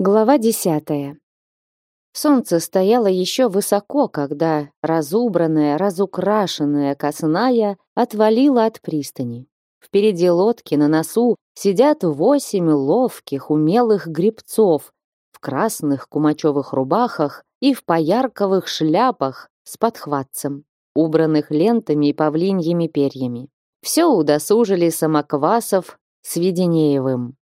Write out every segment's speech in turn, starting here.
Глава десятая. Солнце стояло еще высоко, когда разубранная, разукрашенная косная отвалила от пристани. Впереди лодки на носу сидят восемь ловких, умелых гребцов в красных кумачевых рубахах и в поярковых шляпах с подхватцем, убранных лентами и павлиньими перьями. Все удосужили Самоквасов с Веденеевым.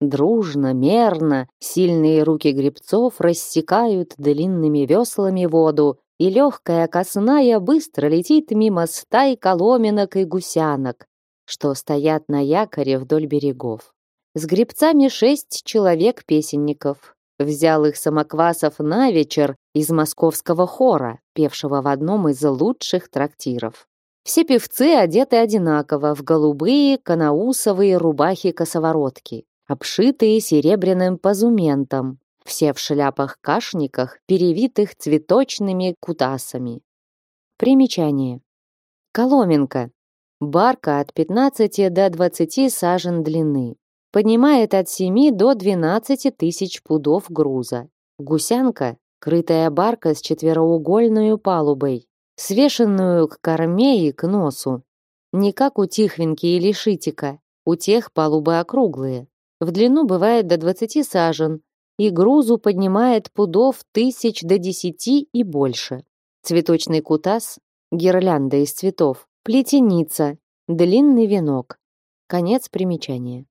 Дружно, мерно, сильные руки гребцов рассекают длинными веслами воду, и легкая косная быстро летит мимо стай коломенок и гусянок, что стоят на якоре вдоль берегов. С гребцами шесть человек-песенников. Взял их Самоквасов на вечер из московского хора, певшего в одном из лучших трактиров. Все певцы одеты одинаково в голубые канаусовые рубахи-косоворотки обшитые серебряным позументом, все в шляпах-кашниках, перевитых цветочными кутасами. Примечание. Коломенка. Барка от 15 до 20 сажен длины. Поднимает от 7 до 12 тысяч пудов груза. Гусянка – крытая барка с четвероугольной палубой, свешенную к корме и к носу. Не как у Тихвинки или Шитика, у тех палубы округлые. В длину бывает до 20 сажен, и грузу поднимает пудов тысяч до десяти и больше. Цветочный кутас, гирлянда из цветов, плетеница, длинный венок. Конец примечания.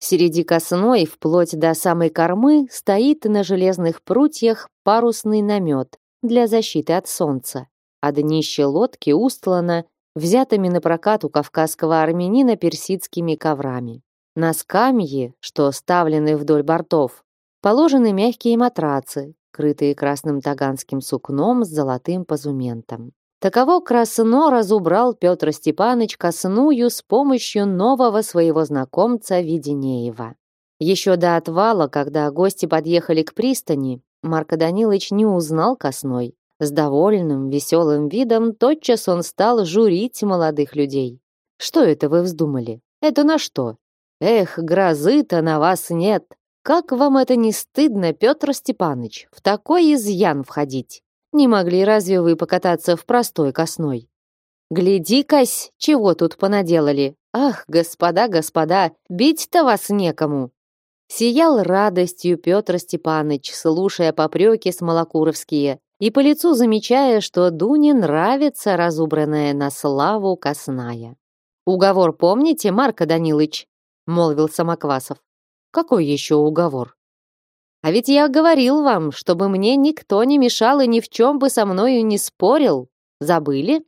Среди косной, вплоть до самой кормы, стоит на железных прутьях парусный намет для защиты от солнца, а днище лодки устлано взятыми на прокат у кавказского армянина персидскими коврами. На скамьи, что ставлены вдоль бортов, положены мягкие матрацы, крытые красным таганским сукном с золотым позументом. Таково красно разубрал Петр Степаныч косную с помощью нового своего знакомца Веденеева. Еще до отвала, когда гости подъехали к пристани, Марко Данилович не узнал косной. С довольным, веселым видом тотчас он стал журить молодых людей. «Что это вы вздумали? Это на что? Эх, грозы-то на вас нет. Как вам это не стыдно, Петр Степаныч, в такой изъян входить? Не могли разве вы покататься в простой косной? Гляди-кась, чего тут понаделали. Ах, господа, господа, бить-то вас некому. Сиял радостью Петр Степаныч, слушая попреки смолокуровские, и по лицу замечая, что Дуне нравится разубранная на славу косная. «Уговор помните, Марко Данилыч?» Молвил Самоквасов. Какой еще уговор? А ведь я говорил вам, чтобы мне никто не мешал и ни в чем бы со мною не спорил. Забыли?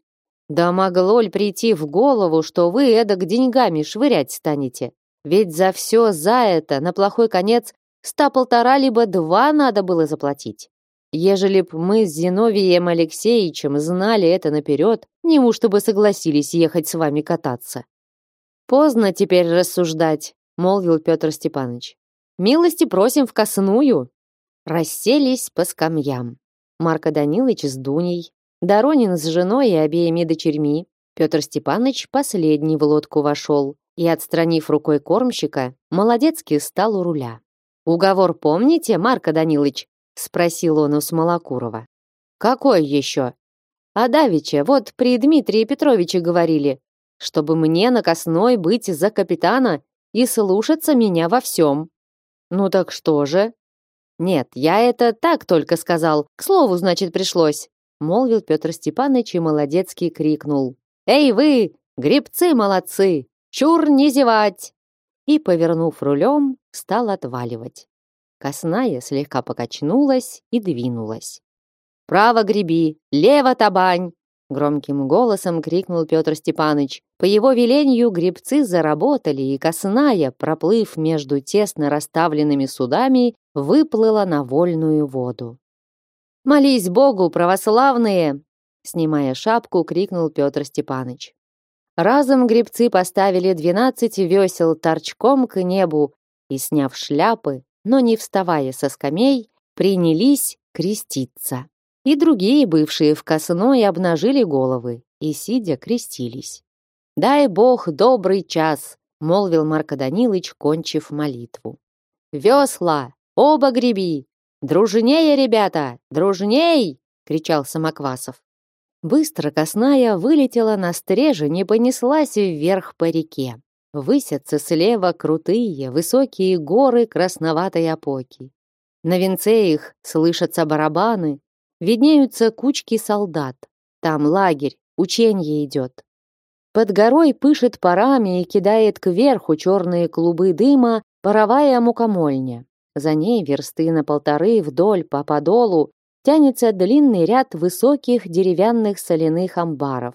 Да могло ли прийти в голову, что вы эдак деньгами швырять станете? Ведь за все за это на плохой конец ста полтора либо два надо было заплатить. Ежели б мы с Зиновием Алексеевичем знали это наперед, неужто бы согласились ехать с вами кататься? Поздно теперь рассуждать, молвил Петр Степанович. Милости просим в косную. Расселись по скамьям. Марко Данилович с Дуней, Доронин с женой и обеими дочерьми. Петр Степанович последний в лодку вошел и, отстранив рукой кормщика, молодецки стал у руля. «Уговор помните, Марко Данилович?» — спросил он у Смолокурова. «Какой еще?» «А давеча, вот при Дмитрии Петровиче говорили, чтобы мне на косной быть за капитана и слушаться меня во всем. Ну так что же? Нет, я это так только сказал. К слову, значит, пришлось. Молвил Петр Степанович и молодецкий крикнул. Эй вы, гребцы молодцы! Чур не зевать! И, повернув рулем, стал отваливать. Косная слегка покачнулась и двинулась. «Право греби, лево табань!» Громким голосом крикнул Петр Степаныч. По его велению гребцы заработали, и косная, проплыв между тесно расставленными судами, выплыла на вольную воду. «Молись Богу, православные!» Снимая шапку, крикнул Петр Степаныч. Разом гребцы поставили двенадцать весел торчком к небу и, сняв шляпы, но не вставая со скамей, принялись креститься. И другие, бывшие в косной, обнажили головы и, сидя, крестились. «Дай Бог добрый час!» — молвил Марко Данилыч, кончив молитву. Весла! Оба греби! Дружнее, ребята! Дружней!» — кричал Самоквасов. Быстро косная вылетела на стрежень и понеслась вверх по реке. Высятся слева крутые, высокие горы красноватой опоки. На венце их слышатся барабаны, виднеются кучки солдат. Там лагерь, учение идет. Под горой пышет парами и кидает кверху черные клубы дыма паровая мукомольня. За ней версты на полторы вдоль по подолу тянется длинный ряд высоких деревянных соляных амбаров.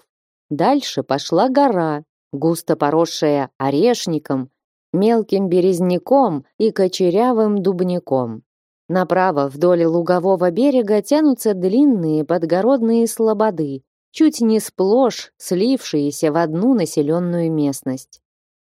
Дальше пошла гора, густо поросшая орешником, мелким березняком и кочерявым дубняком. Направо вдоль лугового берега тянутся длинные подгородные слободы, чуть не сплошь слившиеся в одну населенную местность.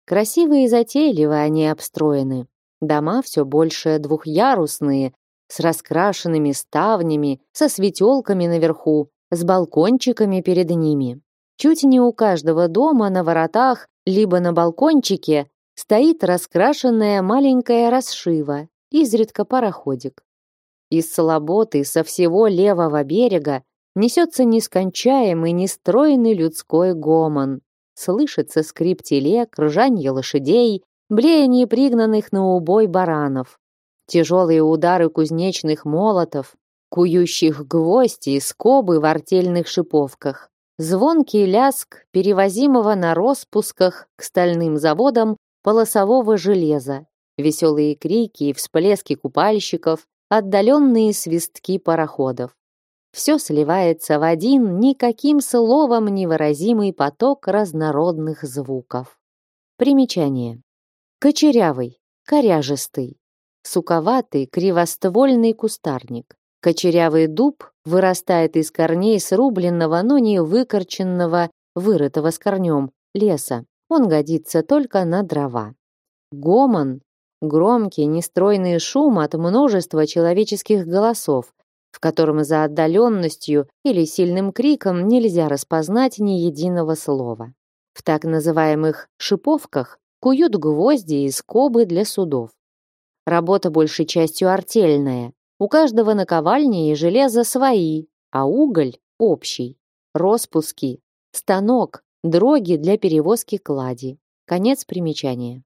Красиво и затейливо они обстроены. Дома все больше двухъярусные, с раскрашенными ставнями, со светелками наверху, с балкончиками перед ними. Чуть не у каждого дома на воротах, либо на балкончике стоит раскрашенная маленькая расшива, изредка пароходик. Из слоботы со всего левого берега несется нескончаемый, нестройный людской гомон. Слышится скрип телег, ржанье лошадей, блеяние пригнанных на убой баранов. Тяжелые удары кузнечных молотов, кующих гвозди и скобы в артельных шиповках. Звонкий ляск перевозимого на распусках к стальным заводам полосового железа, веселые крики и всплески купальщиков, отдаленные свистки пароходов. Все сливается в один никаким словом невыразимый поток разнородных звуков. Примечание. Кочерявый, коряжистый, суковатый, кривоствольный кустарник. Кочерявый дуб вырастает из корней срубленного, но не выкорченного, вырытого с корнем леса. Он годится только на дрова. Гомон — громкий, нестройный шум от множества человеческих голосов, в котором за отдаленностью или сильным криком нельзя распознать ни единого слова. В так называемых «шиповках» куют гвозди и скобы для судов. Работа большей частью артельная, у каждого наковальни и железо свои, а уголь общий. Роспуски, станок, дроги для перевозки клади. Конец примечания.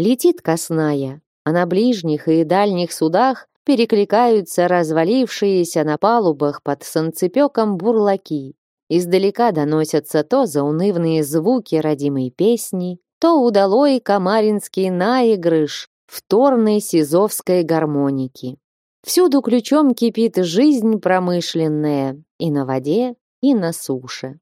Летит косная, а на ближних и дальних судах перекликаются развалившиеся на палубах под санцепёком бурлаки. Издалека доносятся то заунывные звуки родимой песни, то удалой комаринский наигрыш вторной сизовской гармоники. Всюду ключом кипит жизнь промышленная и на воде, и на суше.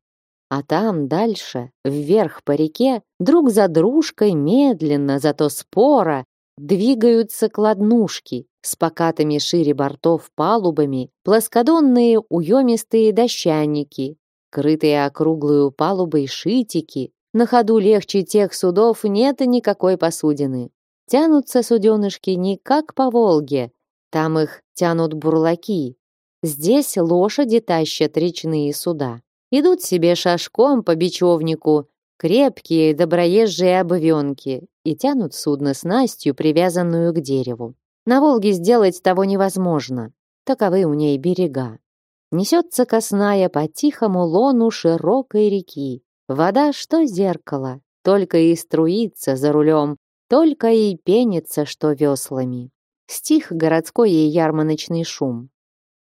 А там дальше, вверх по реке, друг за дружкой медленно, зато споро, двигаются кладнушки с покатыми шире бортов палубами, плоскодонные уемистые дощаники, крытые округлую палубой шитики. На ходу легче тех судов нет никакой посудины. Тянутся суденышки не как по Волге, там их тянут бурлаки. Здесь лошади тащат речные суда. Идут себе шашком по бечевнику, крепкие доброезжие обвенки, и тянут судно снастью, привязанную к дереву. На Волге сделать того невозможно. Таковы у ней берега. Несется косная по тихому лону широкой реки. Вода, что зеркало, только и струится за рулем, только и пенится, что веслами. Стих городской и ярмарочный шум.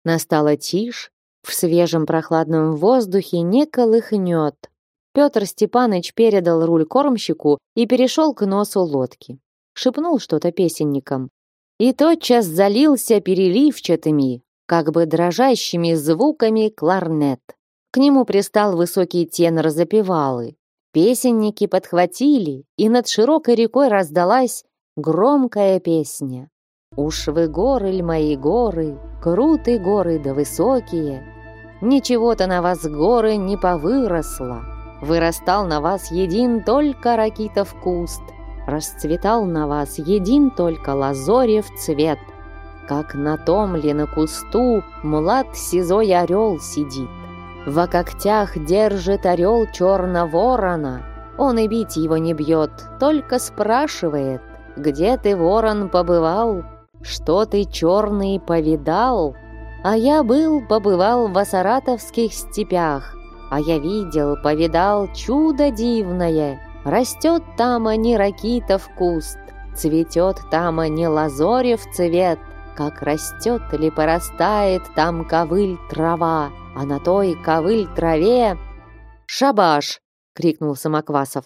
Настала тишь, в свежем прохладном воздухе не колыхнет. Петр Степаныч передал руль кормщику и перешел к носу лодки. Шепнул что-то песенникам. И тотчас залился переливчатыми, как бы дрожащими звуками кларнет. К нему пристал высокий тенор запевалы. Песенники подхватили, и над широкой рекой раздалась громкая песня. «Уж вы горы, ль мои горы, крутые горы да высокие, ничего-то на вас горы не повыросло, вырастал на вас един только ракитов куст, расцветал на вас един только лазорев цвет, как на том ли на кусту млад сизой орел сидит. Во когтях держит орел черного ворона. Он и бить его не бьет, только спрашивает, где ты, ворон, побывал? Что ты, черный, повидал? А я был, побывал в саратовских степях, а я видел, повидал чудо дивное. Растет там, а не ракитов куст, цветет там, а не лазорев цвет, как растет или порастает там ковыль трава, а на той ковыль траве... «Шабаш!» — крикнул Самоквасов.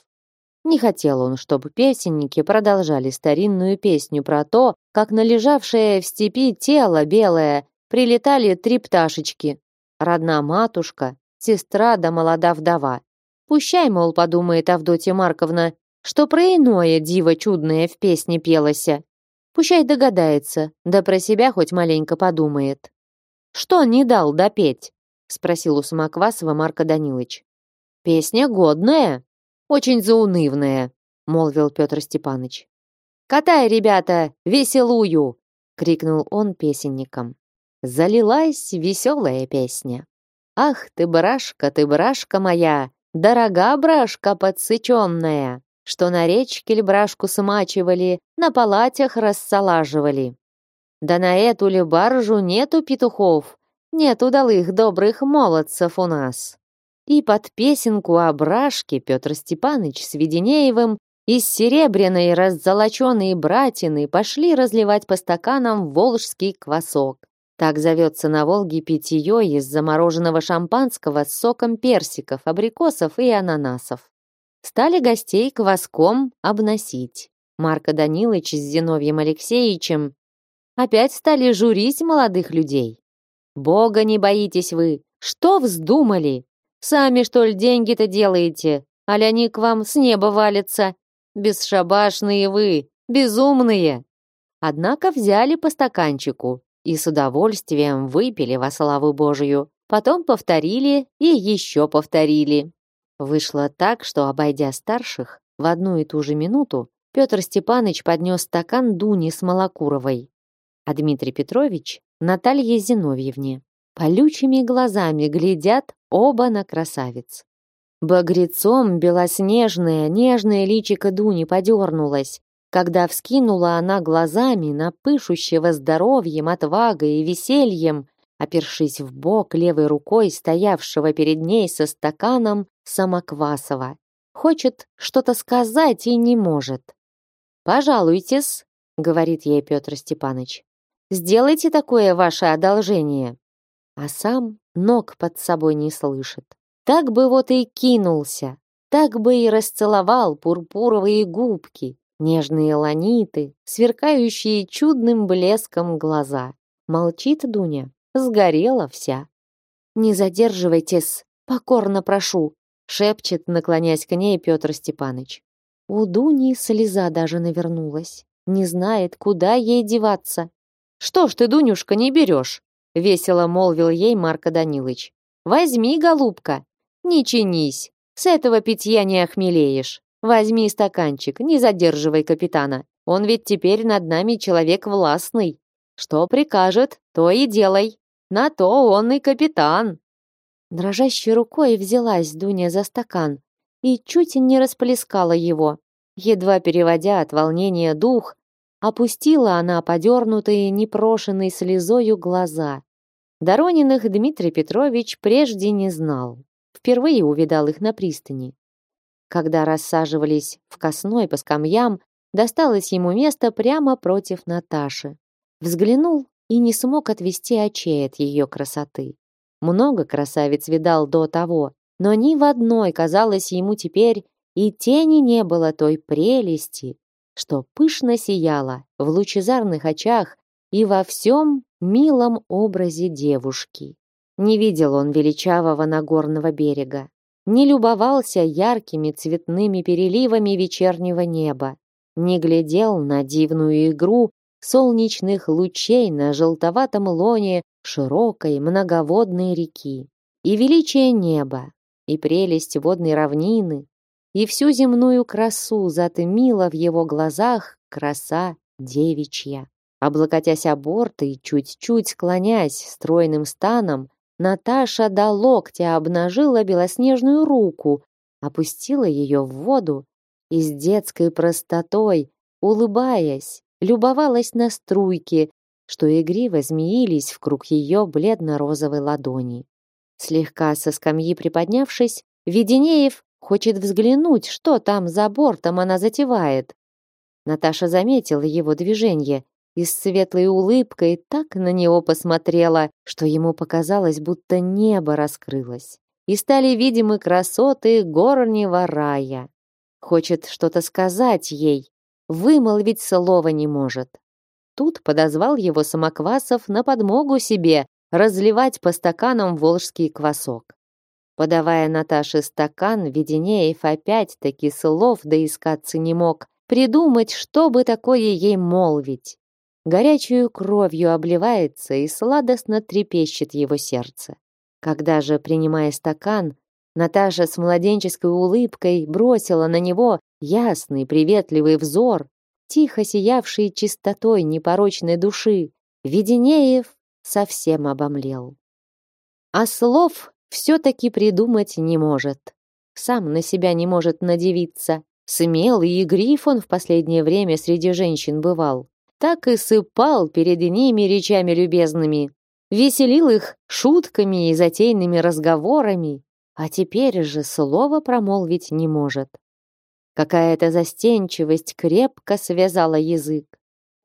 Не хотел он, чтобы песенники продолжали старинную песню про то, как на лежавшее в степи тело белое прилетали три пташечки. Родна матушка, сестра да молода вдова. Пущай, мол, подумает Авдотья Марковна, что про иное диво чудное в песне пелося. Пущай догадается, да про себя хоть маленько подумает. «Что не дал допеть?» — спросил у Самоквасова Марка Данилович. «Песня годная, очень заунывная», — молвил Петр Степаныч. «Катай, ребята, веселую!» — крикнул он песенникам. Залилась веселая песня. «Ах ты, брашка, ты брашка моя, дорога брашка подсыченная!» что на речке льбрашку смачивали, на палатях рассалаживали. Да на эту ли баржу нету петухов, нет удалых добрых молодцев у нас. И под песенку о брашке Петр Степаныч с Веденеевым из серебряной раззолоченной братины пошли разливать по стаканам волжский квасок. Так зовется на Волге питье из замороженного шампанского с соком персиков, абрикосов и ананасов стали гостей кваском обносить. Марко Данилович с Зиновьем Алексеевичем опять стали журить молодых людей. «Бога не боитесь вы! Что вздумали? Сами, что ли, деньги-то делаете? Аля они к вам с неба валятся? Бесшабашные вы, безумные!» Однако взяли по стаканчику и с удовольствием выпили во славу Божию. Потом повторили и еще повторили. Вышло так, что, обойдя старших, в одну и ту же минуту Петр Степанович поднес стакан Дуни с Малокуровой, а Дмитрий Петрович — Наталье Зиновьевне. Полючими глазами глядят оба на красавиц. Багрецом белоснежное, нежное личико Дуни подернулось, когда вскинула она глазами на пышущего здоровьем, отвагой и весельем, опершись в бок левой рукой стоявшего перед ней со стаканом Самоквасова. Хочет что-то сказать и не может. «Пожалуйтесь», — говорит ей Петр Степанович. «Сделайте такое ваше одолжение». А сам ног под собой не слышит. Так бы вот и кинулся, так бы и расцеловал пурпуровые губки, нежные ланиты, сверкающие чудным блеском глаза. Молчит Дуня, сгорела вся. «Не задерживайтесь, покорно прошу», шепчет, наклоняясь к ней Петр Степаныч. У Дуни слеза даже навернулась. Не знает, куда ей деваться. «Что ж ты, Дунюшка, не берешь?» — весело молвил ей Марко Данилович. «Возьми, голубка, не чинись, с этого питья не охмелеешь. Возьми стаканчик, не задерживай капитана. Он ведь теперь над нами человек властный. Что прикажет, то и делай. На то он и капитан». Дрожащей рукой взялась Дуня за стакан и чуть не расплескала его. Едва переводя от волнения дух, опустила она подернутые непрошенной слезою глаза. Дорониных Дмитрий Петрович прежде не знал. Впервые увидал их на пристани. Когда рассаживались в косной по скамьям, досталось ему место прямо против Наташи. Взглянул и не смог отвести очей от ее красоты. Много красавиц видал до того, но ни в одной, казалось ему теперь, и тени не было той прелести, что пышно сияла в лучезарных очах и во всем милом образе девушки. Не видел он величавого Нагорного берега, не любовался яркими цветными переливами вечернего неба, не глядел на дивную игру солнечных лучей на желтоватом лоне широкой многоводной реки. И величие неба, и прелесть водной равнины, и всю земную красу затмила в его глазах краса девичья. Облокотясь о борт и чуть-чуть склонясь стройным станом, Наташа до локтя обнажила белоснежную руку, опустила ее в воду и с детской простотой улыбаясь, любовалась на струйки, что игриво змеились в круг ее бледно-розовой ладони. Слегка со скамьи приподнявшись, Веденеев хочет взглянуть, что там за бортом она затевает. Наташа заметила его движение и с светлой улыбкой так на него посмотрела, что ему показалось, будто небо раскрылось. И стали видимы красоты горнего рая. Хочет что-то сказать ей, вымолвить слова не может. Тут подозвал его Самоквасов на подмогу себе разливать по стаканам волжский квасок. Подавая Наташе стакан, Веденеев опять-таки слов доискаться не мог, придумать, что бы такое ей молвить. Горячую кровью обливается и сладостно трепещет его сердце. Когда же, принимая стакан, Наташа с младенческой улыбкой бросила на него ясный, приветливый взор, тихо сиявший чистотой непорочной души, Веденеев совсем обомлел. А слов все-таки придумать не может. Сам на себя не может надевиться. Смелый и гриф он в последнее время среди женщин бывал. Так и сыпал перед ними речами любезными. Веселил их шутками и затейными разговорами. А теперь же слова промолвить не может. Какая-то застенчивость крепко связала язык.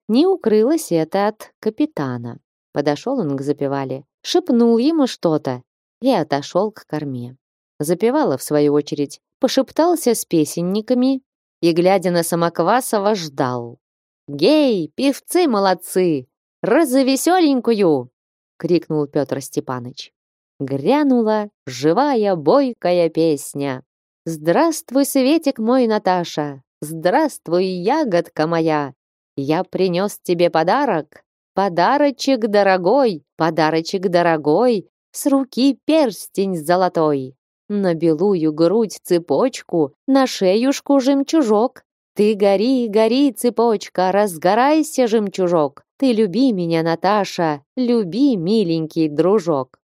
Не укрылось это от капитана. Подошел он к запевале, шепнул ему что-то и отошел к корме. Запевала, в свою очередь, пошептался с песенниками и, глядя на Самоквасова, ждал. «Гей, певцы молодцы! Развеселенькую!» — крикнул Петр Степаныч. Грянула живая бойкая песня. Здравствуй, Светик мой, Наташа! Здравствуй, ягодка моя! Я принес тебе подарок, подарочек дорогой, подарочек дорогой, с руки перстень золотой. На белую грудь цепочку, на шеюшку жемчужок. Ты гори, гори, цепочка, разгорайся, жемчужок. Ты люби меня, Наташа, люби, миленький дружок.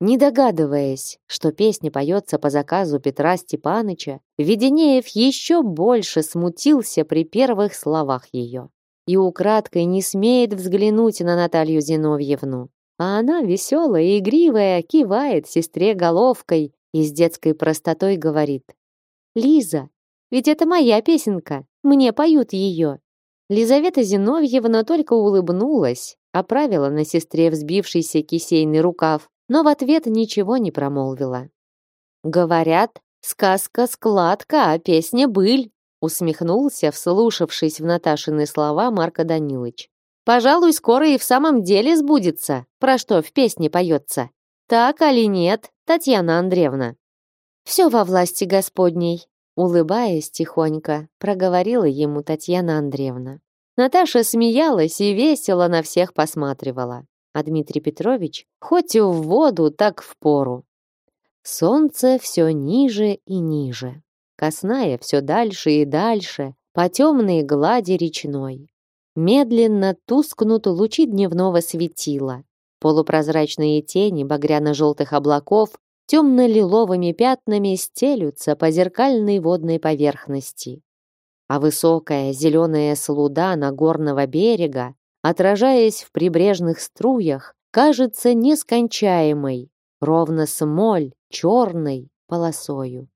Не догадываясь, что песня поется по заказу Петра Степаныча, Веденеев еще больше смутился при первых словах ее и украдкой не смеет взглянуть на Наталью Зиновьевну. А она веселая и игривая, кивает сестре головкой и с детской простотой говорит. «Лиза, ведь это моя песенка, мне поют ее». Лизавета Зиновьевна только улыбнулась, оправила на сестре взбившийся кисейный рукав но в ответ ничего не промолвила. «Говорят, сказка складка, а песня быль», усмехнулся, вслушавшись в Наташины слова Марко Данилович. «Пожалуй, скоро и в самом деле сбудется, про что в песне поется. Так али нет, Татьяна Андреевна?» «Все во власти Господней», улыбаясь тихонько, проговорила ему Татьяна Андреевна. Наташа смеялась и весело на всех посматривала а Дмитрий Петрович хоть и в воду, так в пору. Солнце все ниже и ниже, косная все дальше и дальше, по темной глади речной. Медленно тускнут лучи дневного светила. Полупрозрачные тени багряно-желтых облаков темно-лиловыми пятнами стелются по зеркальной водной поверхности. А высокая зеленая слуда Нагорного берега отражаясь в прибрежных струях, кажется нескончаемой, ровно смоль черной полосою.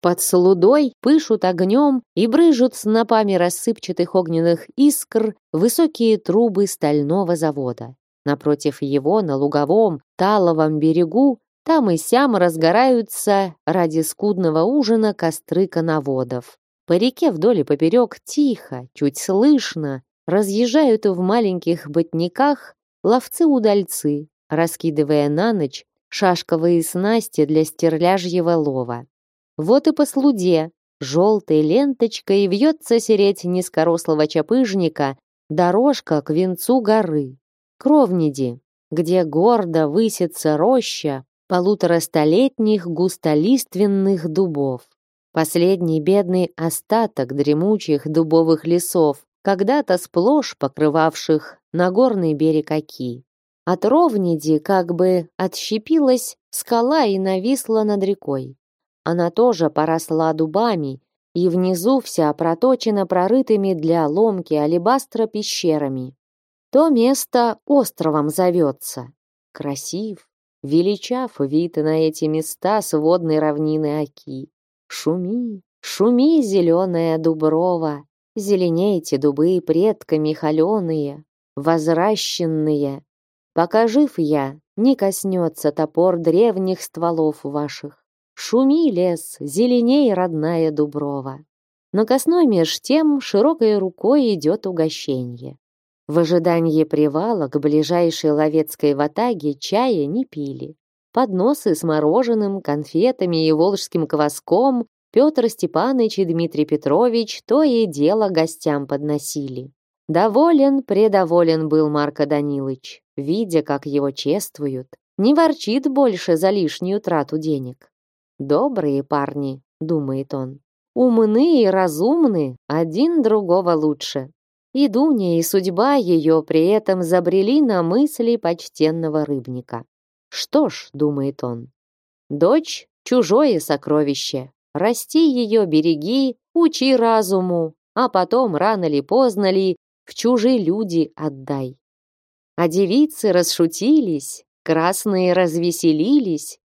Под слудой пышут огнем и брыжут снопами рассыпчатых огненных искр высокие трубы стального завода. Напротив его, на луговом, таловом берегу, там и сям разгораются ради скудного ужина костры коноводов. По реке вдоль и поперек тихо, чуть слышно, разъезжают в маленьких ботниках ловцы-удальцы, раскидывая на ночь шашковые снасти для стерляжьего лова. Вот и по слуде, желтой ленточкой вьется сереть низкорослого чапыжника дорожка к венцу горы, Кровниди, где гордо высится роща полуторастолетних густолиственных дубов. Последний бедный остаток дремучих дубовых лесов, когда-то сплошь покрывавших Нагорный берег Оки. От Ровниди как бы отщепилась скала и нависла над рекой. Она тоже поросла дубами, и внизу вся проточена прорытыми для ломки алебастра пещерами. То место островом зовется. Красив, величав вид на эти места с водной равнины Оки. Шуми, шуми, зеленая дуброва, зеленейте дубы предками холеные, возвращенные. Пока жив я, не коснется топор древних стволов ваших. Шуми лес, зеленей родная дуброва. На косной меж тем широкой рукой идет угощенье. В ожидании привала к ближайшей ловецкой ватаге чая не пили. Подносы с мороженым, конфетами и волжским кваском Петр Степанович и Дмитрий Петрович то и дело гостям подносили. Доволен, предоволен был Марко Данилович, видя, как его чествуют. Не ворчит больше за лишнюю трату денег. «Добрые парни», — думает он. «Умны и разумны, один другого лучше. И Дуня, и судьба ее при этом забрели на мысли почтенного рыбника. Что ж, думает он, дочь — чужое сокровище. Расти ее, береги, учи разуму, а потом, рано ли поздно ли, в чужие люди отдай. А девицы расшутились, красные развеселились.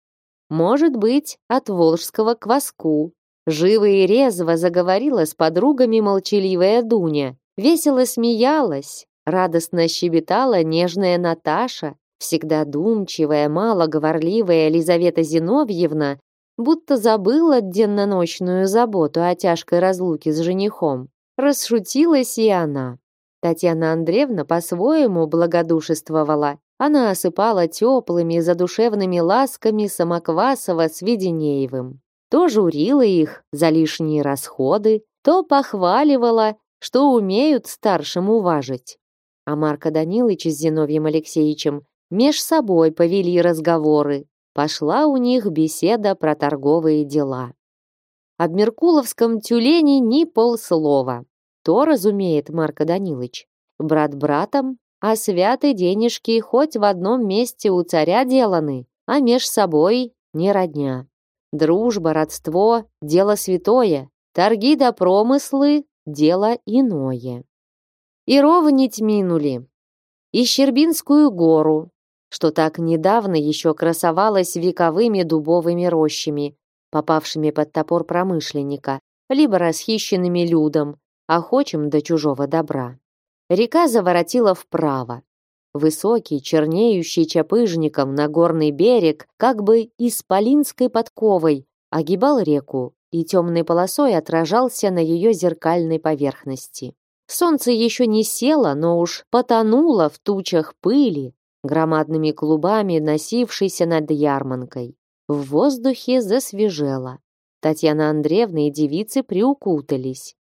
Может быть, от волжского кваску. Живо и резво заговорила с подругами молчаливая Дуня, Весело смеялась, радостно щебетала нежная Наташа, всегда думчивая, малоговорливая Елизавета Зиновьевна, будто забыла денно-ночную заботу о тяжкой разлуке с женихом. Расшутилась и она. Татьяна Андреевна по-своему благодушествовала. Она осыпала теплыми задушевными ласками Самоквасова с Веденеевым. То журила их за лишние расходы, то похваливала что умеют старшим уважить. А Марко Данилович с Зиновьем Алексеевичем меж собой повели разговоры. Пошла у них беседа про торговые дела. Об Меркуловском тюлене ни полслова. То разумеет Марко Данилович. Брат братом, а святы денежки хоть в одном месте у царя деланы, а меж собой не родня. Дружба, родство — дело святое. Торги да промыслы дело иное. И ровнить минули. И Щербинскую гору, что так недавно еще красовалась вековыми дубовыми рощами, попавшими под топор промышленника, либо расхищенными людом, охочим до чужого добра. Река заворотила вправо. Высокий, чернеющий чапыжником на горный берег, как бы исполинской подковой, огибал реку, и темной полосой отражался на ее зеркальной поверхности. Солнце еще не село, но уж потонуло в тучах пыли, громадными клубами носившейся над ярманкой. В воздухе засвежело. Татьяна Андреевна и девицы приукутались.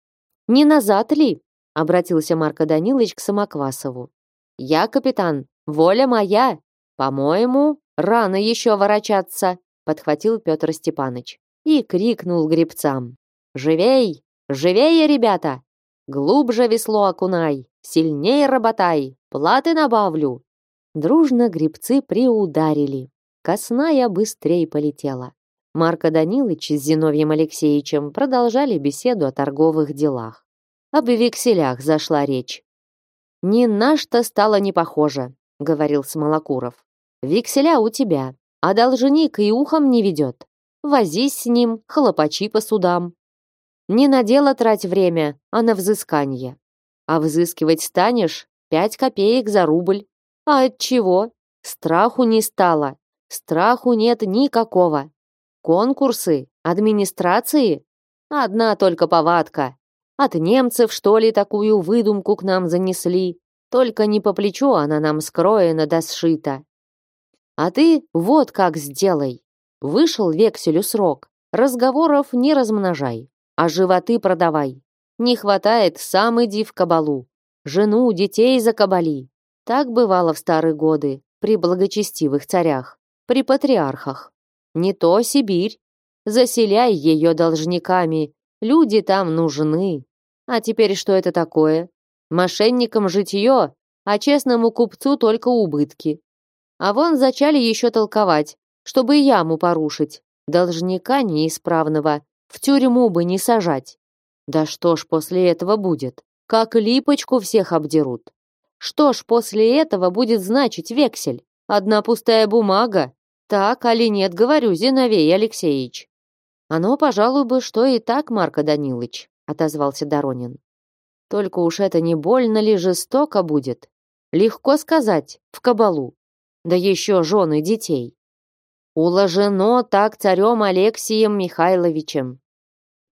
«Не назад ли?» — обратился Марко Данилович к Самоквасову. «Я капитан, воля моя. По-моему, рано еще ворочаться», — подхватил Петр Степанович и крикнул гребцам. «Живей! Живее, ребята! Глубже весло окунай! Сильнее работай! Платы набавлю!» Дружно гребцы приударили. Косная быстрее полетела. Марко Данилович с Зиновьем Алексеевичем продолжали беседу о торговых делах. Об векселях зашла речь. «Ни на что стало не похоже», — говорил Смолокуров. «Векселя у тебя, а должник и ухом не ведет. Возись с ним, хлопачи по судам. Не на дело трать время, а на взыскание. А взыскивать станешь пять копеек за рубль. А от чего? Страху не стало. Страху нет никакого. Конкурсы, администрации? Одна только повадка. От немцев, что ли, такую выдумку к нам занесли? Только не по плечу она нам скроена да сшита. А ты вот как сделай. Вышел векселю срок. Разговоров не размножай, а животы продавай. Не хватает, сам иди в кабалу. Жену, детей закабали. Так бывало в старые годы, при благочестивых царях, при патриархах. Не то Сибирь. Заселяй ее должниками. Люди там нужны. А теперь что это такое? Мошенникам житье, а честному купцу только убытки. А вон зачали еще толковать, чтобы яму порушить, должника неисправного, в тюрьму бы не сажать. Да что ж после этого будет? Как липочку всех обдерут. Что ж после этого будет значить вексель? Одна пустая бумага? Так, али нет, говорю, Зиновей Алексеевич. Оно, пожалуй бы, что и так, Марко Данилович, отозвался Доронин. Только уж это не больно ли жестоко будет? Легко сказать, в кабалу. Да еще жены детей. Уложено так царем Алексием Михайловичем.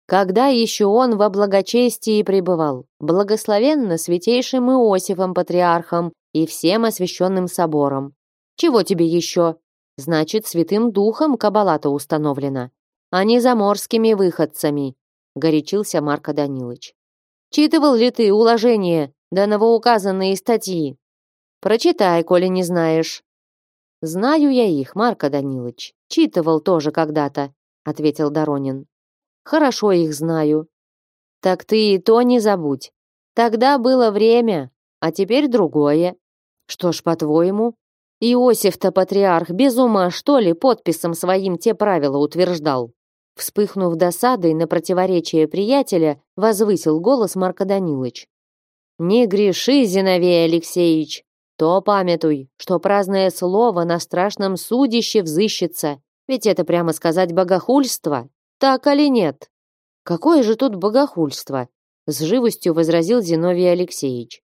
Когда еще он во благочестии пребывал, благословенно святейшим Иосифом Патриархом и всем освященным собором. Чего тебе еще? Значит, святым духом кабала-то установлена, а не заморскими выходцами, горячился Марко Данилович. Читывал ли ты уложение да новоуказанные статьи? Прочитай, коли не знаешь. Знаю я их, Марко Данилович. Читывал тоже когда-то, ответил Доронин. Хорошо их знаю. Так ты и то не забудь. Тогда было время, а теперь другое. Что ж, по-твоему? Иосиф-то патриарх без ума, что ли, подписом своим те правила утверждал? Вспыхнув досадой на противоречие приятеля, возвысил голос Марко Данилович. «Не греши, Зиновей Алексеевич, то памятуй, что праздное слово на страшном судище взыщется, ведь это, прямо сказать, богохульство, так или нет?» «Какое же тут богохульство?» с живостью возразил Зиновий Алексеевич.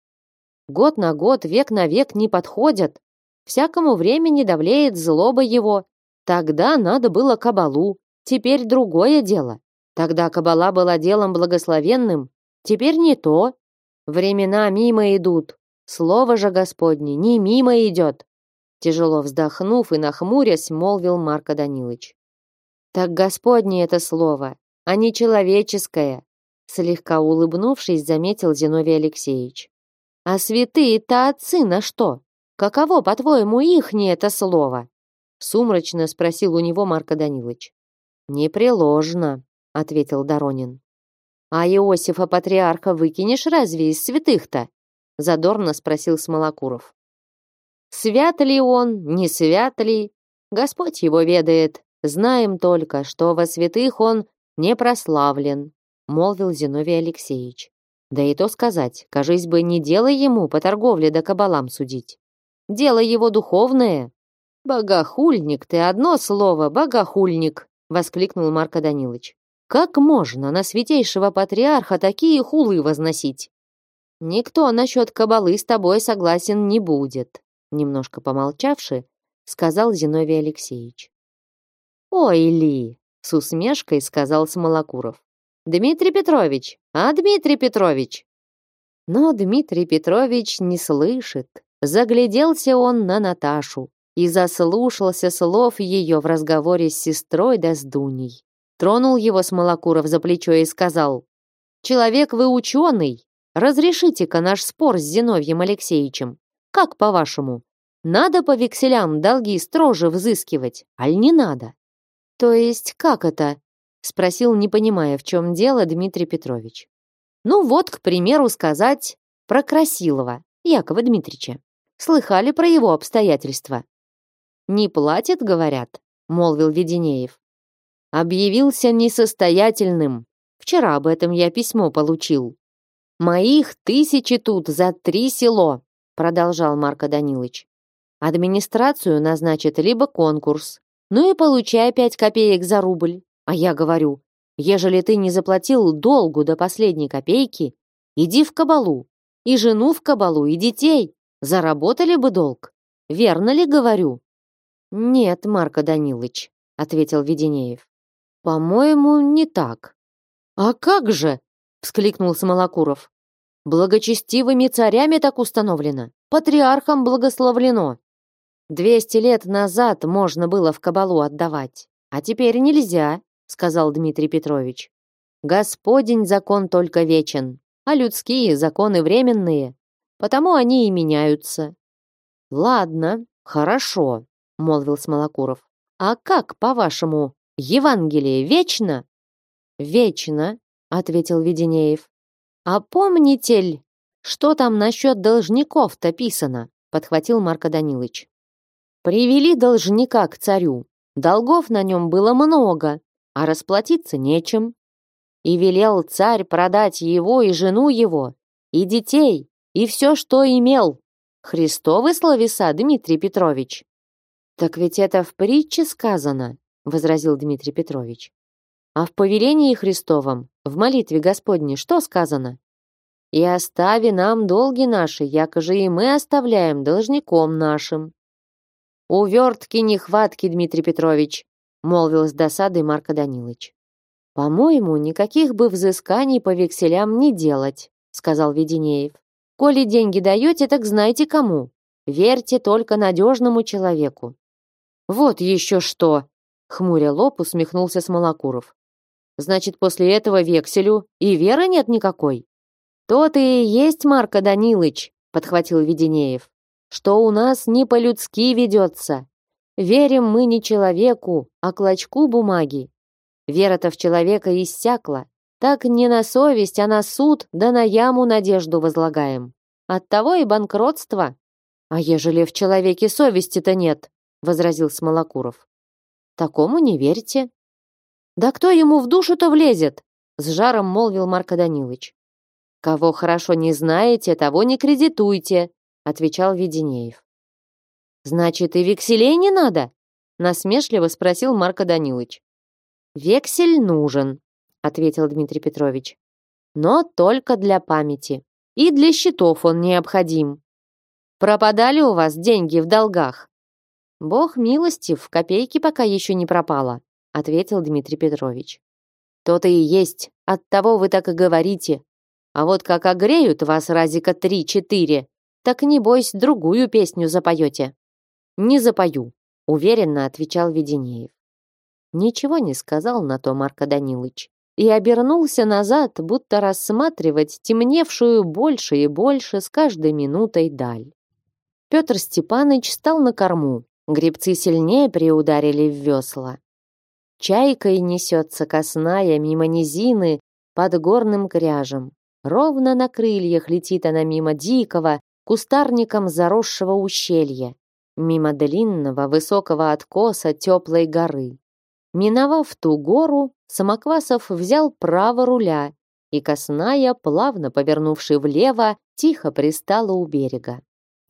«Год на год, век на век не подходят. Всякому времени давлеет злоба его. Тогда надо было кабалу, Теперь другое дело. Тогда кабала была делом благословенным, теперь не то. Времена мимо идут. Слово же Господне не мимо идет. Тяжело вздохнув и нахмурясь, молвил Марко Данилович. Так Господне это слово, а не человеческое, слегка улыбнувшись, заметил Зиновий Алексеевич. А святые-то отцы на что? Каково, по-твоему, ихнее это слово? Сумрачно спросил у него Марко Данилович. «Непреложно», — ответил Доронин. «А Иосифа Патриарха выкинешь разве из святых-то?» — задорно спросил Смолокуров. «Свят ли он, не свят ли? Господь его ведает. Знаем только, что во святых он не прославлен», — молвил Зиновий Алексеевич. «Да и то сказать, кажись бы, не дело ему по торговле да кабалам судить. Дело его духовное. Богохульник ты, одно слово, богохульник!» воскликнул Марко Данилович. Как можно на святейшего патриарха такие хулы возносить? Никто насчет кабалы с тобой согласен не будет, немножко помолчавши, сказал Зиновий Алексеевич. Ой, Ли, с усмешкой сказал Смолокуров. Дмитрий Петрович, а Дмитрий Петрович? Но Дмитрий Петрович не слышит. Загляделся он на Наташу, и заслушался слов ее в разговоре с сестрой да с Дуней. Тронул его Смолокуров за плечо и сказал, «Человек вы ученый, разрешите-ка наш спор с Зиновьем Алексеевичем. Как по-вашему, надо по векселям долги строже взыскивать, аль не надо?» «То есть как это?» спросил, не понимая, в чем дело, Дмитрий Петрович. «Ну вот, к примеру, сказать про Красилова, Якова Дмитрича. Слыхали про его обстоятельства? Не платит, говорят, молвил Веденеев. Объявился несостоятельным. Вчера об этом я письмо получил. Моих тысячи тут за три село, продолжал Марко Данилович. Администрацию назначит либо конкурс. Ну и получай пять копеек за рубль. А я говорю, ежели ты не заплатил долгу до последней копейки, иди в кабалу. И жену в кабалу, и детей. Заработали бы долг. Верно ли говорю? «Нет, Марко Данилович», — ответил Веденеев. «По-моему, не так». «А как же?» — вскликнул Смолокуров. «Благочестивыми царями так установлено, патриархом благословлено. Двести лет назад можно было в кабалу отдавать, а теперь нельзя», — сказал Дмитрий Петрович. «Господень закон только вечен, а людские законы временные, потому они и меняются». «Ладно, хорошо», молвил Смолокуров. А как, по-вашему, Евангелие вечно? Вечно, ответил Веденеев. А помните ли, что там насчет должников-то писано? подхватил Марко Данилович. Привели должника к царю. Долгов на нем было много, а расплатиться нечем. и велел царь продать его и жену его, и детей, и все, что имел. Христовы словеса, Дмитрий Петрович. Так ведь это в притче сказано, возразил Дмитрий Петрович. А в повелении Христовом, в молитве Господней, что сказано? И остави нам долги наши, якоже и мы оставляем должником нашим. Увертки нехватки, Дмитрий Петрович, молвил с досадой Марко Данилович. По-моему, никаких бы взысканий по векселям не делать, сказал Веденеев. Коли деньги даете, так знайте кому. Верьте только надежному человеку. Вот еще что, хмуря лоб, усмехнулся Смолокуров. Значит, после этого векселю и веры нет никакой. То-то и есть Марко Данилыч, подхватил Веденеев, что у нас не по-людски ведется. Верим мы не человеку, а клочку бумаги. Вера-то в человека иссякла. Так не на совесть, а на суд, да на яму надежду возлагаем. Оттого и банкротство. А ежели в человеке совести-то нет, возразил Смолокуров. Такому не верьте. Да кто ему в душу-то влезет? С жаром молвил Марко Данилович. Кого хорошо не знаете, того не кредитуйте, отвечал Веденеев. Значит, и векселей не надо? насмешливо спросил Марко Данилович. Вексель нужен, ответил Дмитрий Петрович. Но только для памяти. И для счетов он необходим. Пропадали у вас деньги в долгах? Бог милостив, копейки пока еще не пропало, ответил Дмитрий Петрович. То-то и есть, оттого вы так и говорите, а вот как огреют вас разика три-четыре, так небось другую песню запоете». «Не запою», — уверенно отвечал Веденеев. Ничего не сказал на то Марко Данилыч и обернулся назад, будто рассматривать темневшую больше и больше с каждой минутой даль. Петр Степаныч стал на корму, гребцы сильнее приударили в весла. Чайкой несется косная мимо низины под горным кряжем. Ровно на крыльях летит она мимо дикого, кустарником заросшего ущелья, мимо длинного, высокого откоса теплой горы. Миновав ту гору, Самоквасов взял право руля, и косная, плавно повернувши влево, тихо пристала у берега.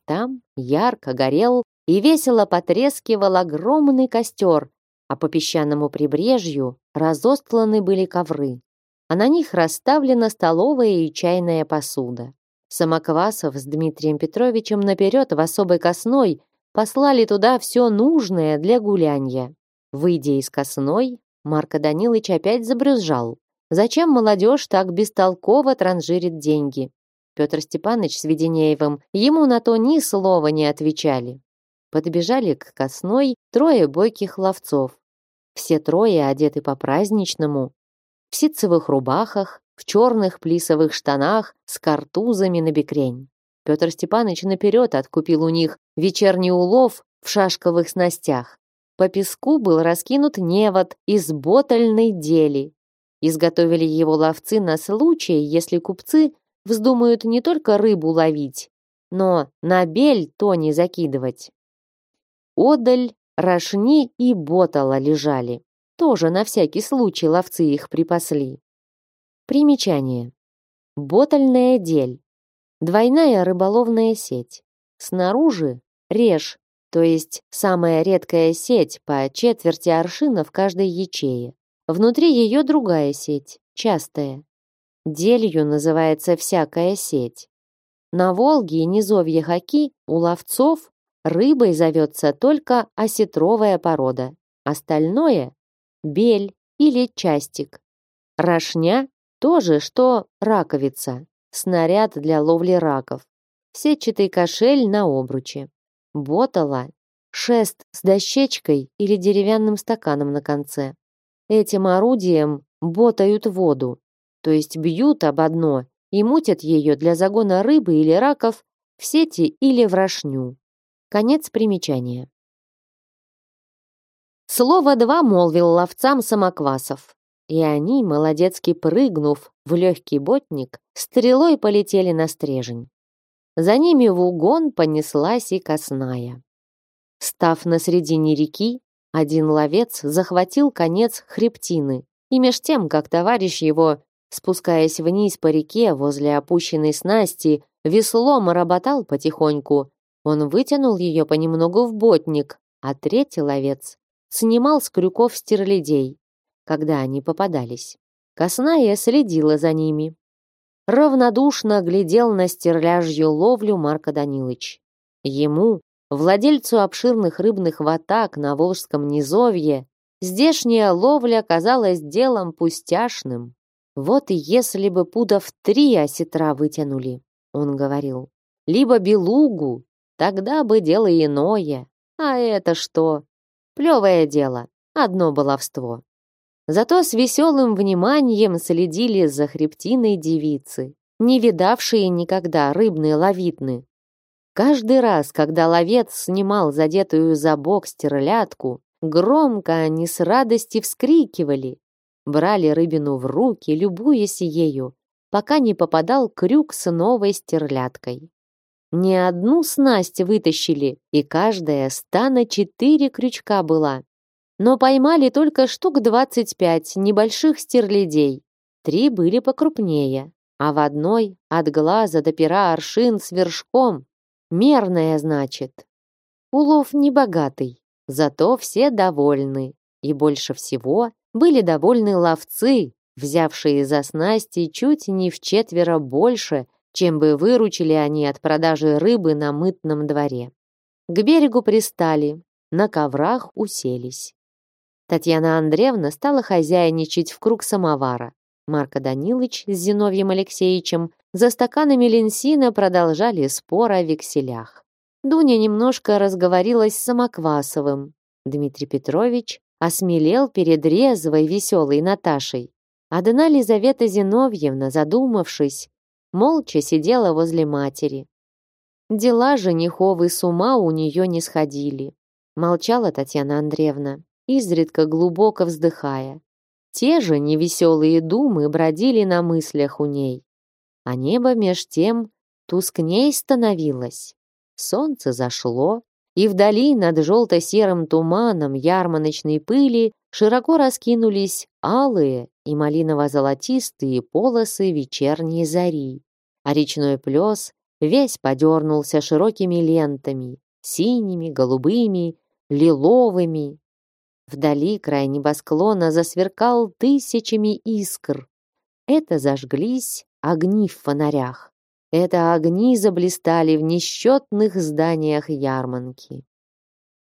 Там ярко горел и весело потрескивал огромный костер, а по песчаному прибрежью разостланы были ковры а на них расставлена столовая и чайная посуда. Самоквасов с Дмитрием Петровичем наперед в особой косной послали туда все нужное для гулянья. Выйдя из косной, Марко Данилович опять забрюзжал. Зачем молодежь так бестолково транжирит деньги? Петр Степанович с Веденеевым ему на то ни слова не отвечали. Подбежали к косной трое бойких ловцов. Все трое одеты по-праздничному, в ситцевых рубахах, в черных плисовых штанах с картузами на бекрень. Петр Степанович наперед откупил у них вечерний улов в шашковых снастях. По песку был раскинут невод из ботальной дели. Изготовили его ловцы на случай, если купцы вздумают не только рыбу ловить, но на бель то не закидывать. Одаль, рашни и ботала лежали. Тоже на всякий случай ловцы их припасли. Примечание. Ботальная дель. Двойная рыболовная сеть. Снаружи реж, то есть самая редкая сеть по четверти аршина в каждой ячее. Внутри ее другая сеть, частая. Делью называется всякая сеть. На Волге и низовье Хаки у ловцов рыбой зовется только осетровая порода. Остальное бель или частик. Рашня – тоже, что раковица, снаряд для ловли раков. Сетчатый кошель на обруче. Ботала – шест с дощечкой или деревянным стаканом на конце. Этим орудием ботают воду, то есть бьют об одно и мутят ее для загона рыбы или раков в сети или в рашню. Конец примечания. Слово два молвил ловцам самоквасов. И они, молодецки прыгнув в легкий ботник, стрелой полетели на стрежень. За ними в угон понеслась и косная. Став на середине реки, один ловец захватил конец хребтины, и меж тем, как товарищ его Спускаясь вниз по реке возле опущенной снасти, веслом работал потихоньку. Он вытянул ее понемногу в ботник, а третий ловец снимал с крюков стерлядей, когда они попадались. Косная следила за ними. Равнодушно глядел на стерляжью ловлю Марка Данилыч. Ему, владельцу обширных рыбных ватак на Волжском низовье, здешняя ловля казалась делом пустяшным. Вот если бы пудов три осетра вытянули, он говорил, либо белугу, тогда бы дело иное. А это что? Плевое дело, одно баловство. Зато с веселым вниманием следили за хребтиной девицы, не видавшие никогда рыбные ловитны. Каждый раз, когда ловец снимал задетую за бок стерлядку, громко они с радости вскрикивали, брали рыбину в руки, любуясь ею, пока не попадал крюк с новой стерляткой. Не одну снасть вытащили, и каждая ста на четыре крючка была. Но поймали только штук двадцать пять небольших стерлядей. Три были покрупнее, а в одной от глаза до пера аршин с вершком. Мерная, значит. Улов небогатый, зато все довольны. И больше всего были довольны ловцы, взявшие за снасти чуть не в четверо больше, чем бы выручили они от продажи рыбы на мытном дворе. К берегу пристали, на коврах уселись. Татьяна Андреевна стала хозяйничать в круг самовара. Марко Данилович с Зиновьем Алексеевичем за стаканами ленсина продолжали спор о векселях. Дуня немножко разговорилась с Самоквасовым. Дмитрий Петрович осмелел перед резвой, веселой Наташей. Одна Лизавета Зиновьевна, задумавшись, молча сидела возле матери. Дела жениховы с ума у нее не сходили. Молчала Татьяна Андреевна изредка глубоко вздыхая. Те же невеселые думы бродили на мыслях у ней. А небо меж тем тускней становилось. Солнце зашло, и вдали над желто-серым туманом ярмарочной пыли широко раскинулись алые и малиново-золотистые полосы вечерней зари. А речной плес весь подернулся широкими лентами, синими, голубыми, лиловыми, Вдали край небосклона засверкал тысячами искр. Это зажглись огни в фонарях. Это огни заблистали в несчетных зданиях ярманки.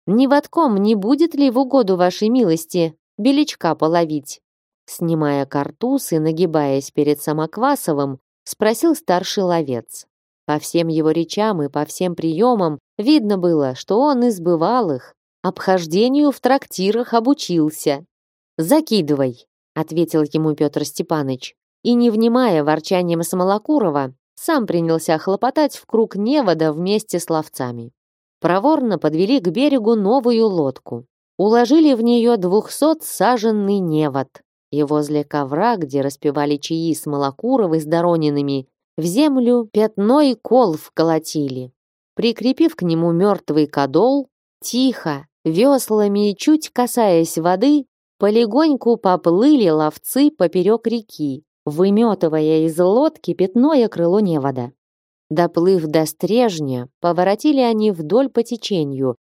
«Ни водком не будет ли в угоду вашей милости беличка половить?» Снимая картуз и нагибаясь перед Самоквасовым, спросил старший ловец. По всем его речам и по всем приемам видно было, что он избывал их, Обхождению в трактирах обучился. Закидывай, ответил ему Петр Степаныч, и не внимая ворчанием Самолокурова, сам принялся хлопотать в круг невода вместе с ловцами. Проворно подвели к берегу новую лодку. Уложили в нее двухсот саженный невод. И возле ковра, где распевали чаи с Малокуровой с Доронинами, в землю пятно и кол вколотили. Прикрепив к нему мертвый кадол, тихо, Веслами, чуть касаясь воды, полегоньку поплыли ловцы поперек реки, выметывая из лодки пятное крыло невода. Доплыв до стрежня, поворотили они вдоль по течению,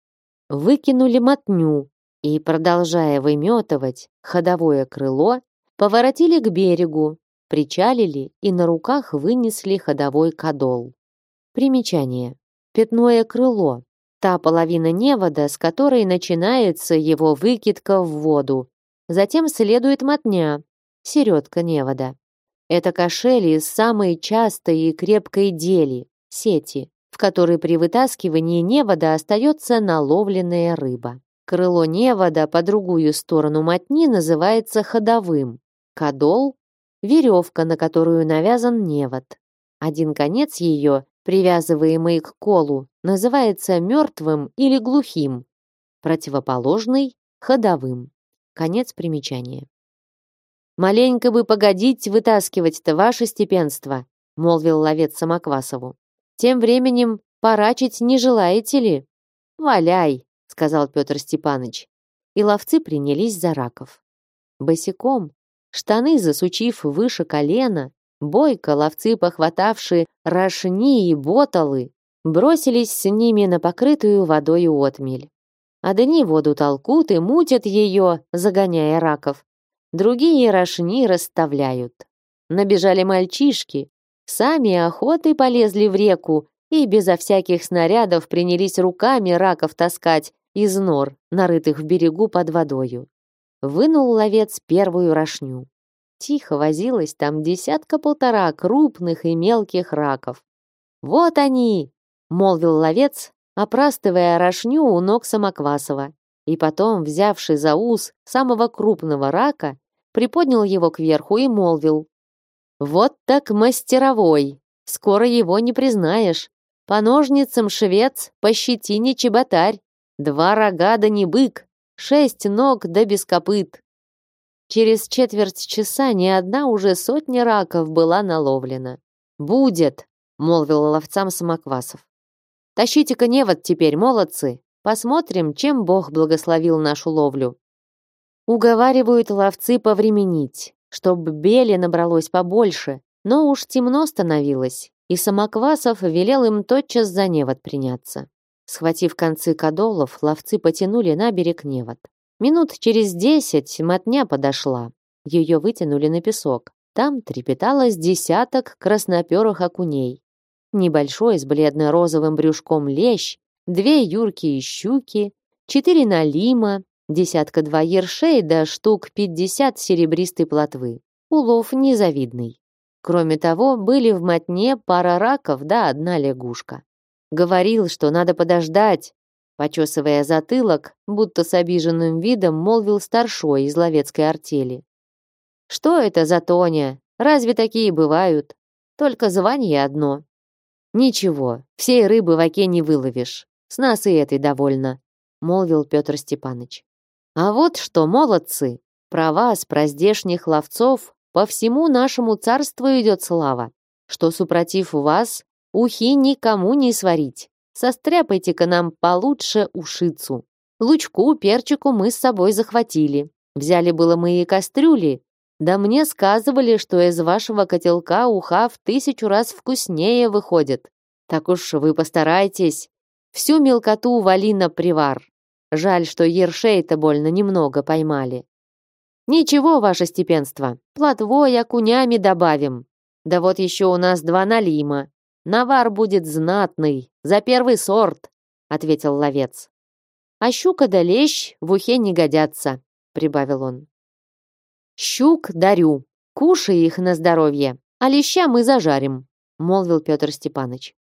выкинули мотню и, продолжая выметывать ходовое крыло, поворотили к берегу, причалили и на руках вынесли ходовой кадол. Примечание. Пятное крыло Та половина невода, с которой начинается его выкидка в воду. Затем следует мотня, середка невода. Это кошели из самой частой и крепкой дели, сети, в которой при вытаскивании невода остается наловленная рыба. Крыло невода по другую сторону мотни называется ходовым. Кадол – веревка, на которую навязан невод. Один конец ее привязываемый к колу, называется мертвым или глухим, противоположный – ходовым. Конец примечания. «Маленько бы погодить вытаскивать-то ваше степенство», – молвил ловец Самоквасову. «Тем временем порачить не желаете ли?» «Валяй», – сказал Петр Степаныч. И ловцы принялись за раков. Босиком, Штаны засучив выше колена, бойко ловцы, похватавшие рашни и боталы, бросились с ними на покрытую водой отмель. Одни воду толкут и мутят ее, загоняя раков. Другие рашни расставляют. Набежали мальчишки, сами охоты полезли в реку и безо всяких снарядов принялись руками раков таскать из нор, нарытых в берегу под водою. Вынул ловец первую рошню. Тихо возилась там десятка-полтора крупных и мелких раков. «Вот они!» — молвил ловец, опрастывая рошню у ног Самоквасова. И потом, взявший за ус самого крупного рака, приподнял его кверху и молвил. «Вот так мастеровой! Скоро его не признаешь. По ножницам швец, по щетине чеботарь. Два рога да не бык, шесть ног да без копыт». Через четверть часа ни одна уже сотня раков была наловлена. «Будет!» — молвил ловцам Самоквасов. Тащите-ка невод теперь, молодцы. Посмотрим, чем Бог благословил нашу ловлю. Уговаривают ловцы повременить, чтоб бели набралось побольше, но уж темно становилось, и Самоквасов велел им тотчас за невод приняться. Схватив концы кадолов, ловцы потянули на берег невод. Минут через десять мотня подошла. Ее вытянули на песок. Там трепеталось десяток красноперых окуней небольшой с бледно-розовым брюшком лещ, две юркие щуки, четыре налима, десятка-два ершей да штук пятьдесят серебристой плотвы. Улов незавидный. Кроме того, были в мотне пара раков да одна лягушка. Говорил, что надо подождать, почесывая затылок, будто с обиженным видом молвил старшой из ловецкой артели. Что это за Тоня? Разве такие бывают? Только звание одно Ничего, всей рыбы в оке не выловишь. С нас и этой довольно, молвил Петр Степанович. А вот что, молодцы, про вас, про здешних ловцов, по всему нашему царству идет слава, что супротив вас ухи никому не сварить. Состряпайте-ка нам получше ушицу. Лучку, перчику мы с собой захватили. Взяли было мы и кастрюли, да мне сказывали, что из вашего котелка уха в тысячу раз вкуснее выходит. Так уж вы постарайтесь. Всю мелкоту вали на привар. Жаль, что ершей-то больно немного поймали. Ничего, ваше степенство, плотвой окунями добавим. Да вот еще у нас два налима. Навар будет знатный, за первый сорт, ответил ловец. А щука да лещ в ухе не годятся, прибавил он. Щук дарю. Кушай их на здоровье, а леща мы зажарим, молвил Петр Степанович.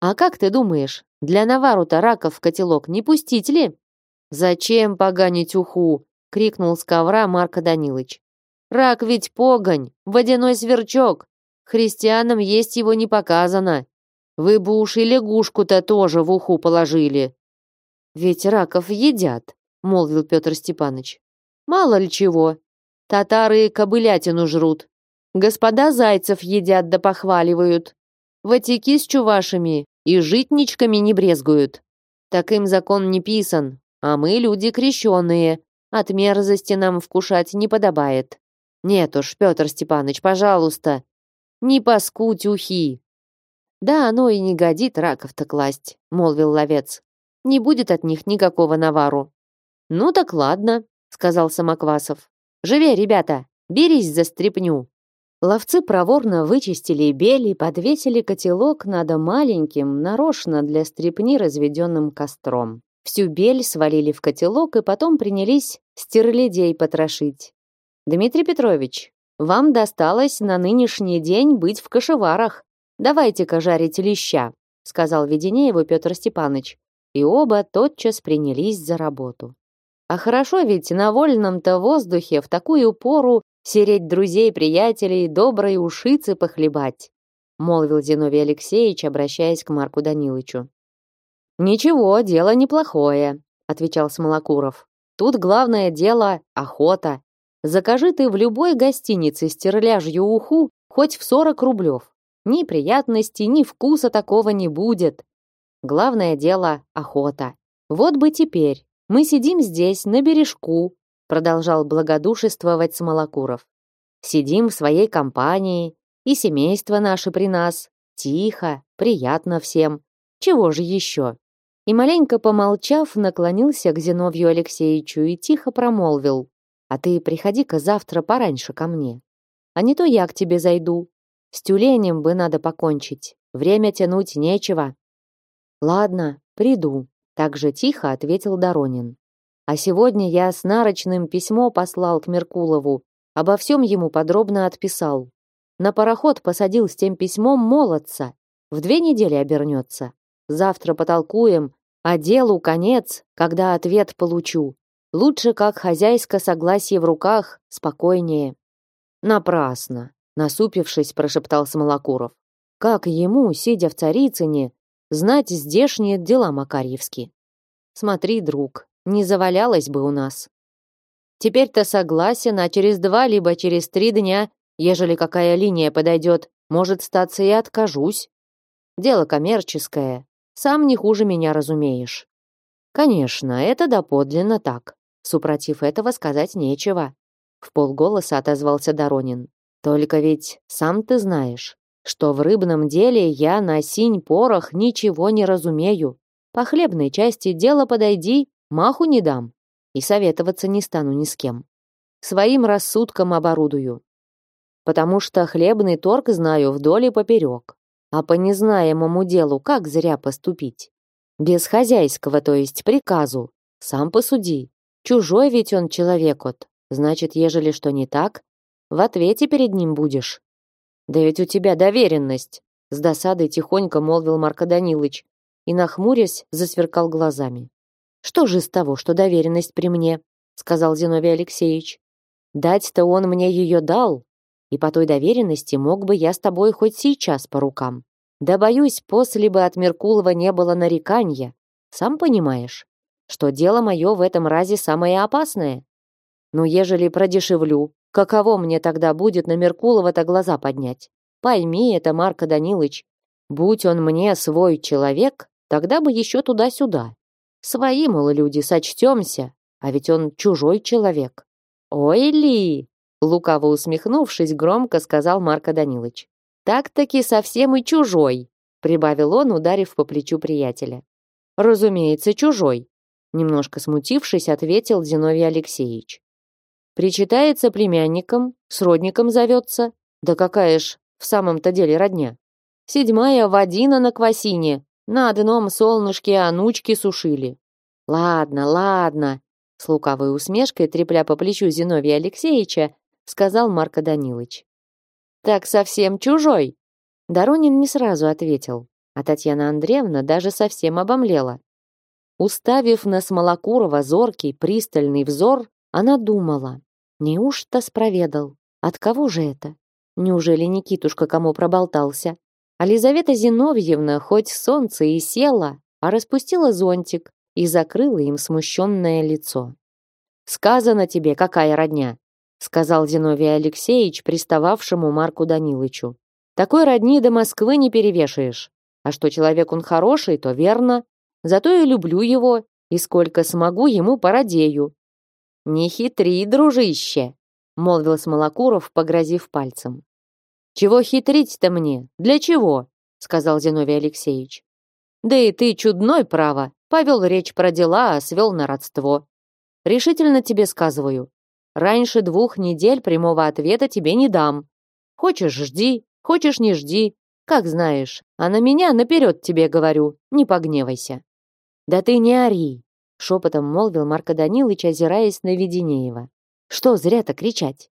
А как ты думаешь, для навару-то раков в котелок не пустить ли? Зачем поганить уху? крикнул с ковра Марко Данилович. Рак ведь погонь, водяной сверчок. Христианам есть его не показано. Вы бы уж и лягушку-то тоже в уху положили. Ведь раков едят, молвил Петр Степанович. Мало ли чего, Татары кобылятину жрут. Господа зайцев едят да похваливают. Ватики с чувашами и житничками не брезгуют. Так им закон не писан, а мы люди крещенные. От мерзости нам вкушать не подобает. Нет уж, Петр Степанович, пожалуйста, не паскудь ухи. Да оно и не годит раков-то класть, молвил ловец. Не будет от них никакого навару. Ну так ладно, сказал Самоквасов. Живей, ребята! Берись за стряпню!» Ловцы проворно вычистили бели, подвесили котелок над маленьким, нарочно для стрепни разведенным костром. Всю бель свалили в котелок и потом принялись стерлядей потрошить. «Дмитрий Петрович, вам досталось на нынешний день быть в кошеварах. Давайте-ка жарить леща», сказал Веденееву Петр Степанович. И оба тотчас принялись за работу. А хорошо ведь на вольном-то воздухе в такую пору сереть друзей-приятелей, доброй ушицы похлебать, молвил Зиновий Алексеевич, обращаясь к Марку Данилычу. Ничего, дело неплохое, отвечал Смолокуров. Тут главное дело охота. Закажи ты в любой гостинице стерляжью уху хоть в сорок рублев. Ни приятности, ни вкуса такого не будет. Главное дело охота. Вот бы теперь мы сидим здесь, на бережку, продолжал благодушествовать Смолокуров. Сидим в своей компании, и семейство наше при нас. Тихо, приятно всем. Чего же еще? И маленько помолчав, наклонился к Зиновью Алексеевичу и тихо промолвил. «А ты приходи-ка завтра пораньше ко мне. А не то я к тебе зайду. С тюленем бы надо покончить. Время тянуть нечего». «Ладно, приду», — так же тихо ответил Доронин. «А сегодня я с нарочным письмо послал к Меркулову, обо всем ему подробно отписал. На пароход посадил с тем письмом молодца. В две недели обернется. Завтра потолкуем, а делу конец, когда ответ получу. Лучше как хозяйское согласие в руках, спокойнее. Напрасно, насупившись, прошептал Смолокуров. Как ему, сидя в Царицыне, знать здешние дела Макарьевски? Смотри, друг, не завалялось бы у нас. Теперь-то согласен, а через два либо через три дня, ежели какая линия подойдет, может статься и откажусь. Дело коммерческое, сам не хуже меня разумеешь. Конечно, это доподлинно так. Супротив этого сказать нечего. В полголоса отозвался Доронин. Только ведь сам ты знаешь, что в рыбном деле я на синь-порох ничего не разумею. По хлебной части дела подойди, маху не дам. И советоваться не стану ни с кем. Своим рассудком оборудую. Потому что хлебный торг знаю вдоль и поперек. А по незнаемому делу как зря поступить? Без хозяйского, то есть приказу. Сам посуди. Чужой ведь он человек от. Значит, ежели что не так, в ответе перед ним будешь. Да ведь у тебя доверенность, с досадой тихонько молвил Марко Данилович и, нахмурясь, засверкал глазами. Что же из того, что доверенность при мне, сказал Зиновий Алексеевич. Дать-то он мне ее дал, и по той доверенности мог бы я с тобой хоть сейчас по рукам. Да боюсь, после бы от Меркулова не было нарекания. Сам понимаешь, что дело мое в этом разе самое опасное. Но ежели продешевлю, каково мне тогда будет на Меркулова-то глаза поднять? Пойми это, Марко Данилович. Будь он мне свой человек, тогда бы еще туда-сюда. Свои, мол, люди, сочтемся, а ведь он чужой человек. Ой ли, Лукаво усмехнувшись, громко сказал Марко Данилович. «Так-таки совсем и чужой», прибавил он, ударив по плечу приятеля. «Разумеется, чужой», немножко смутившись, ответил Зиновий Алексеевич. «Причитается племянником, сродником зовется. Да какая ж в самом-то деле родня. Седьмая водина на квасине, на одном солнышке анучки сушили. Ладно, ладно, с лукавой усмешкой, трепля по плечу Зиновия Алексеевича, сказал Марко Данилович. Так совсем чужой. Доронин не сразу ответил, а Татьяна Андреевна даже совсем обомлела. Уставив на Смолокурова зоркий, пристальный взор, она думала, неужто спроведал? От кого же это? Неужели Никитушка кому проболтался? А Лизавета Зиновьевна хоть солнце и села, а распустила зонтик и закрыла им смущенное лицо. «Сказано тебе, какая родня!» сказал Зиновий Алексеевич пристававшему Марку Данилычу. Такой родни до Москвы не перевешаешь. А что человек он хороший, то верно. Зато я люблю его, и сколько смогу ему породею. Не хитри, дружище, молвил Смолокуров, погрозив пальцем. Чего хитрить-то мне? Для чего? сказал Зиновий Алексеевич. Да и ты чудной, право, повел речь про дела, а свел на родство. Решительно тебе сказываю, Раньше двух недель прямого ответа тебе не дам. Хочешь – жди, хочешь – не жди. Как знаешь, а на меня наперед тебе говорю, не погневайся». «Да ты не ори», – шепотом молвил Марко Данилович, озираясь на Веденеева. «Что зря-то кричать?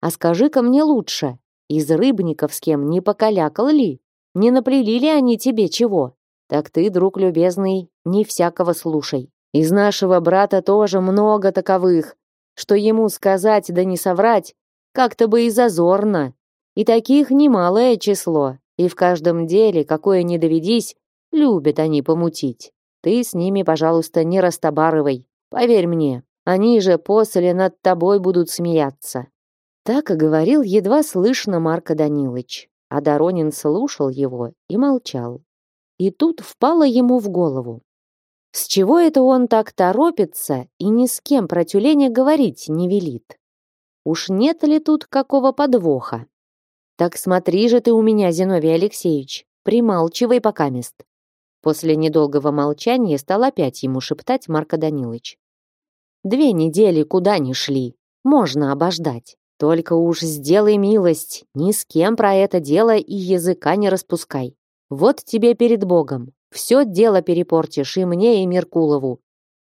А скажи-ка мне лучше, из рыбников с кем не покалякал ли? Не наплели ли они тебе чего? Так ты, друг любезный, не всякого слушай. Из нашего брата тоже много таковых, что ему сказать да не соврать как-то бы и зазорно. И таких немалое число, и в каждом деле, какое не доведись, любят они помутить. Ты с ними, пожалуйста, не растобарывай. Поверь мне, они же после над тобой будут смеяться. Так и говорил едва слышно Марко Данилович, а Доронин слушал его и молчал. И тут впало ему в голову. С чего это он так торопится и ни с кем про тюленя говорить не велит? Уж нет ли тут какого подвоха? Так смотри же ты у меня, Зиновий Алексеевич, прималчивай покамест. После недолгого молчания стал опять ему шептать Марко Данилович. Две недели куда ни шли, можно обождать. Только уж сделай милость, ни с кем про это дело и языка не распускай. Вот тебе перед Богом. Все дело перепортишь и мне, и Меркулову.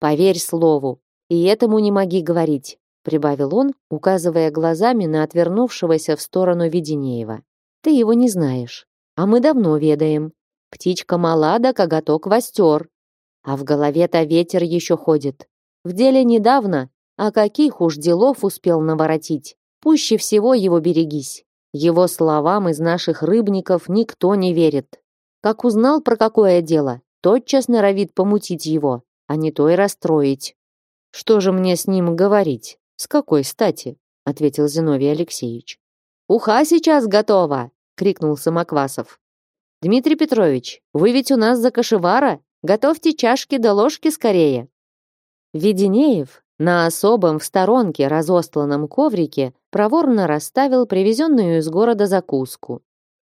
Поверь слову. И этому не моги говорить, прибавил он, указывая глазами на отвернувшегося в сторону Веденеева. Ты его не знаешь, а мы давно ведаем. Птичка мала коготок востер. А в голове-то ветер еще ходит. В деле недавно, а каких уж делов успел наворотить. Пуще всего его берегись. Его словам из наших рыбников никто не верит. Как узнал про какое дело, тотчас норовит помутить его, а не то и расстроить. Что же мне с ним говорить? С какой стати? ответил Зиновий Алексеевич. Уха сейчас готова, крикнул Самоквасов. Дмитрий Петрович, вы ведь у нас за кошевара, готовьте чашки да ложки скорее. Веденеев, на особом в сторонке разостланном коврике проворно расставил привезенную из города закуску.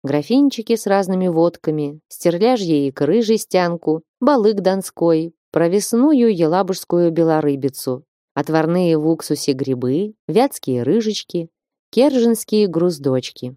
Графинчики с разными водками, стерляжье икры жестянку, балык донской, провесную елабужскую белорыбицу, отварные в уксусе грибы, вятские рыжечки, керженские груздочки.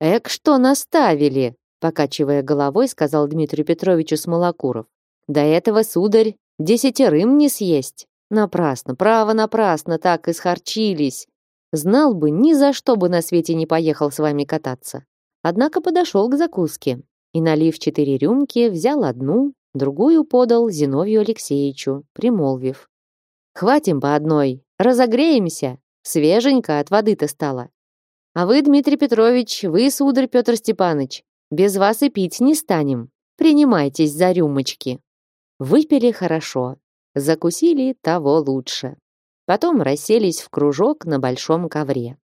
«Эк, что наставили!» Покачивая головой, сказал Дмитрию Петровичу Смолокуров. «До этого, сударь, десятерым не съесть!» Напрасно, право напрасно так исхарчились. Знал бы, ни за что бы на свете не поехал с вами кататься. Однако подошел к закуске и, налив четыре рюмки, взял одну, другую подал Зиновию Алексеевичу, примолвив. «Хватим по одной, разогреемся, свеженько от воды-то стало. А вы, Дмитрий Петрович, вы, сударь Петр Степанович, без вас и пить не станем. Принимайтесь за рюмочки». Выпили хорошо, Закусили того лучше. Потом расселись в кружок на большом ковре.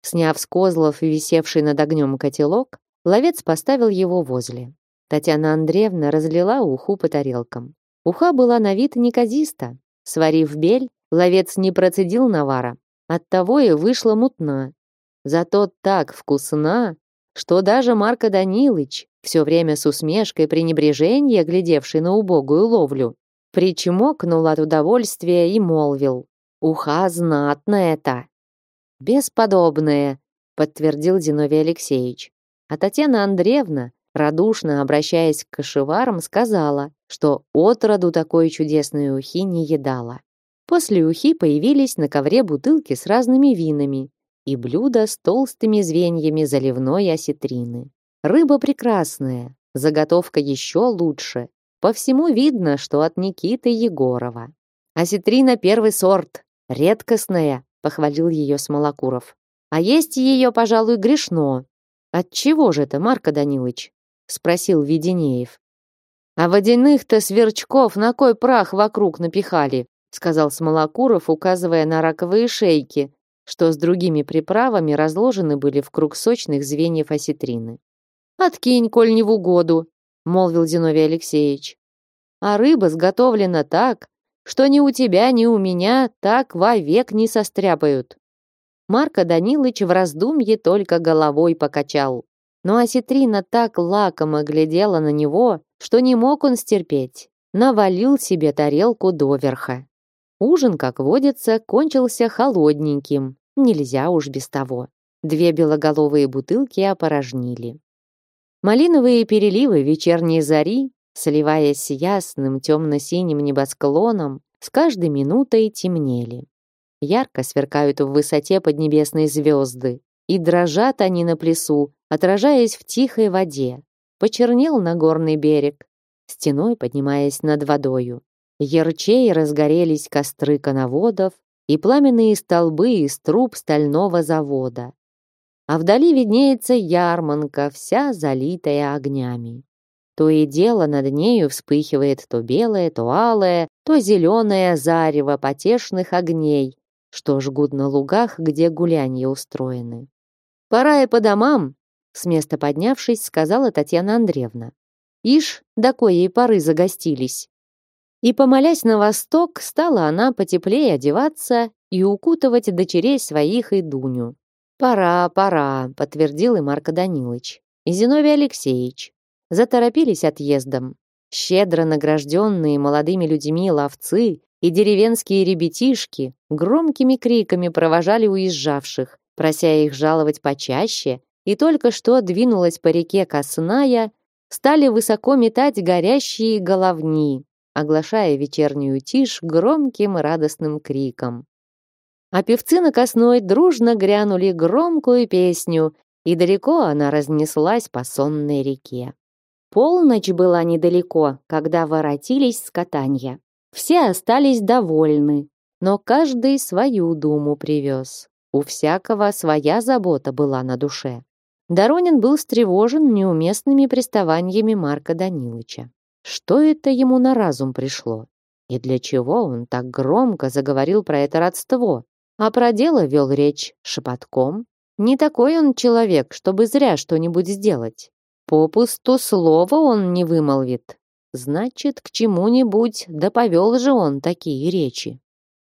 Сняв с козлов висевший над огнем котелок, ловец поставил его возле. Татьяна Андреевна разлила уху по тарелкам. Уха была на вид неказиста. Сварив бель, ловец не процедил навара. Оттого и вышла мутна. Зато так вкусна, что даже Марко Данилыч, все время с усмешкой пренебрежения, глядевший на убогую ловлю, Причмокнул от удовольствия и молвил. «Уха знатная-то!» «Бесподобная», — подтвердил Зиновий Алексеевич. А Татьяна Андреевна, радушно обращаясь к кошеварам, сказала, что отроду такой чудесной ухи не едала. После ухи появились на ковре бутылки с разными винами и блюда с толстыми звеньями заливной осетрины. Рыба прекрасная, заготовка еще лучше, по всему видно, что от Никиты Егорова. Осетрина первый сорт, редкостная, похвалил ее Смолокуров. А есть ее, пожалуй, грешно. От чего же это, Марко Данилович? спросил Веденеев. А водяных-то сверчков на кой прах вокруг напихали, сказал Смолокуров, указывая на раковые шейки, что с другими приправами разложены были в круг сочных звеньев осетрины. Откинь, коль не в угоду, молвил Зиновий Алексеевич. А рыба сготовлена так, что ни у тебя, ни у меня так вовек не состряпают. Марко Данилыч в раздумье только головой покачал. Но осетрина так лакомо глядела на него, что не мог он стерпеть. Навалил себе тарелку доверха. Ужин, как водится, кончился холодненьким. Нельзя уж без того. Две белоголовые бутылки опорожнили. Малиновые переливы вечерней зари, сливаясь с ясным темно-синим небосклоном, с каждой минутой темнели. Ярко сверкают в высоте поднебесные звезды, и дрожат они на плесу, отражаясь в тихой воде. Почернел Нагорный берег, стеной поднимаясь над водою. Ярчей разгорелись костры коноводов и пламенные столбы из труб стального завода а вдали виднеется ярманка, вся залитая огнями. То и дело над нею вспыхивает то белое, то алое, то зеленое зарево потешных огней, что жгут на лугах, где гулянья устроены. «Пора и по домам», — с места поднявшись, сказала Татьяна Андреевна. «Ишь, до коей поры загостились». И, помолясь на восток, стала она потеплее одеваться и укутывать дочерей своих и Дуню. «Пора, пора», — подтвердил и Марко Данилович. И Зиновий Алексеевич. Заторопились отъездом. Щедро награжденные молодыми людьми ловцы и деревенские ребятишки громкими криками провожали уезжавших, прося их жаловать почаще, и только что двинулась по реке Косная, стали высоко метать горящие головни, оглашая вечернюю тишь громким радостным криком. А певцы на Косной дружно грянули громкую песню, и далеко она разнеслась по сонной реке. Полночь была недалеко, когда воротились с катанья. Все остались довольны, но каждый свою думу привез. У всякого своя забота была на душе. Доронин был встревожен неуместными приставаниями Марка Данилыча. Что это ему на разум пришло? И для чего он так громко заговорил про это родство? А про дело вел речь шепотком. Не такой он человек, чтобы зря что-нибудь сделать. Попусту слова он не вымолвит. Значит, к чему-нибудь да повел же он такие речи.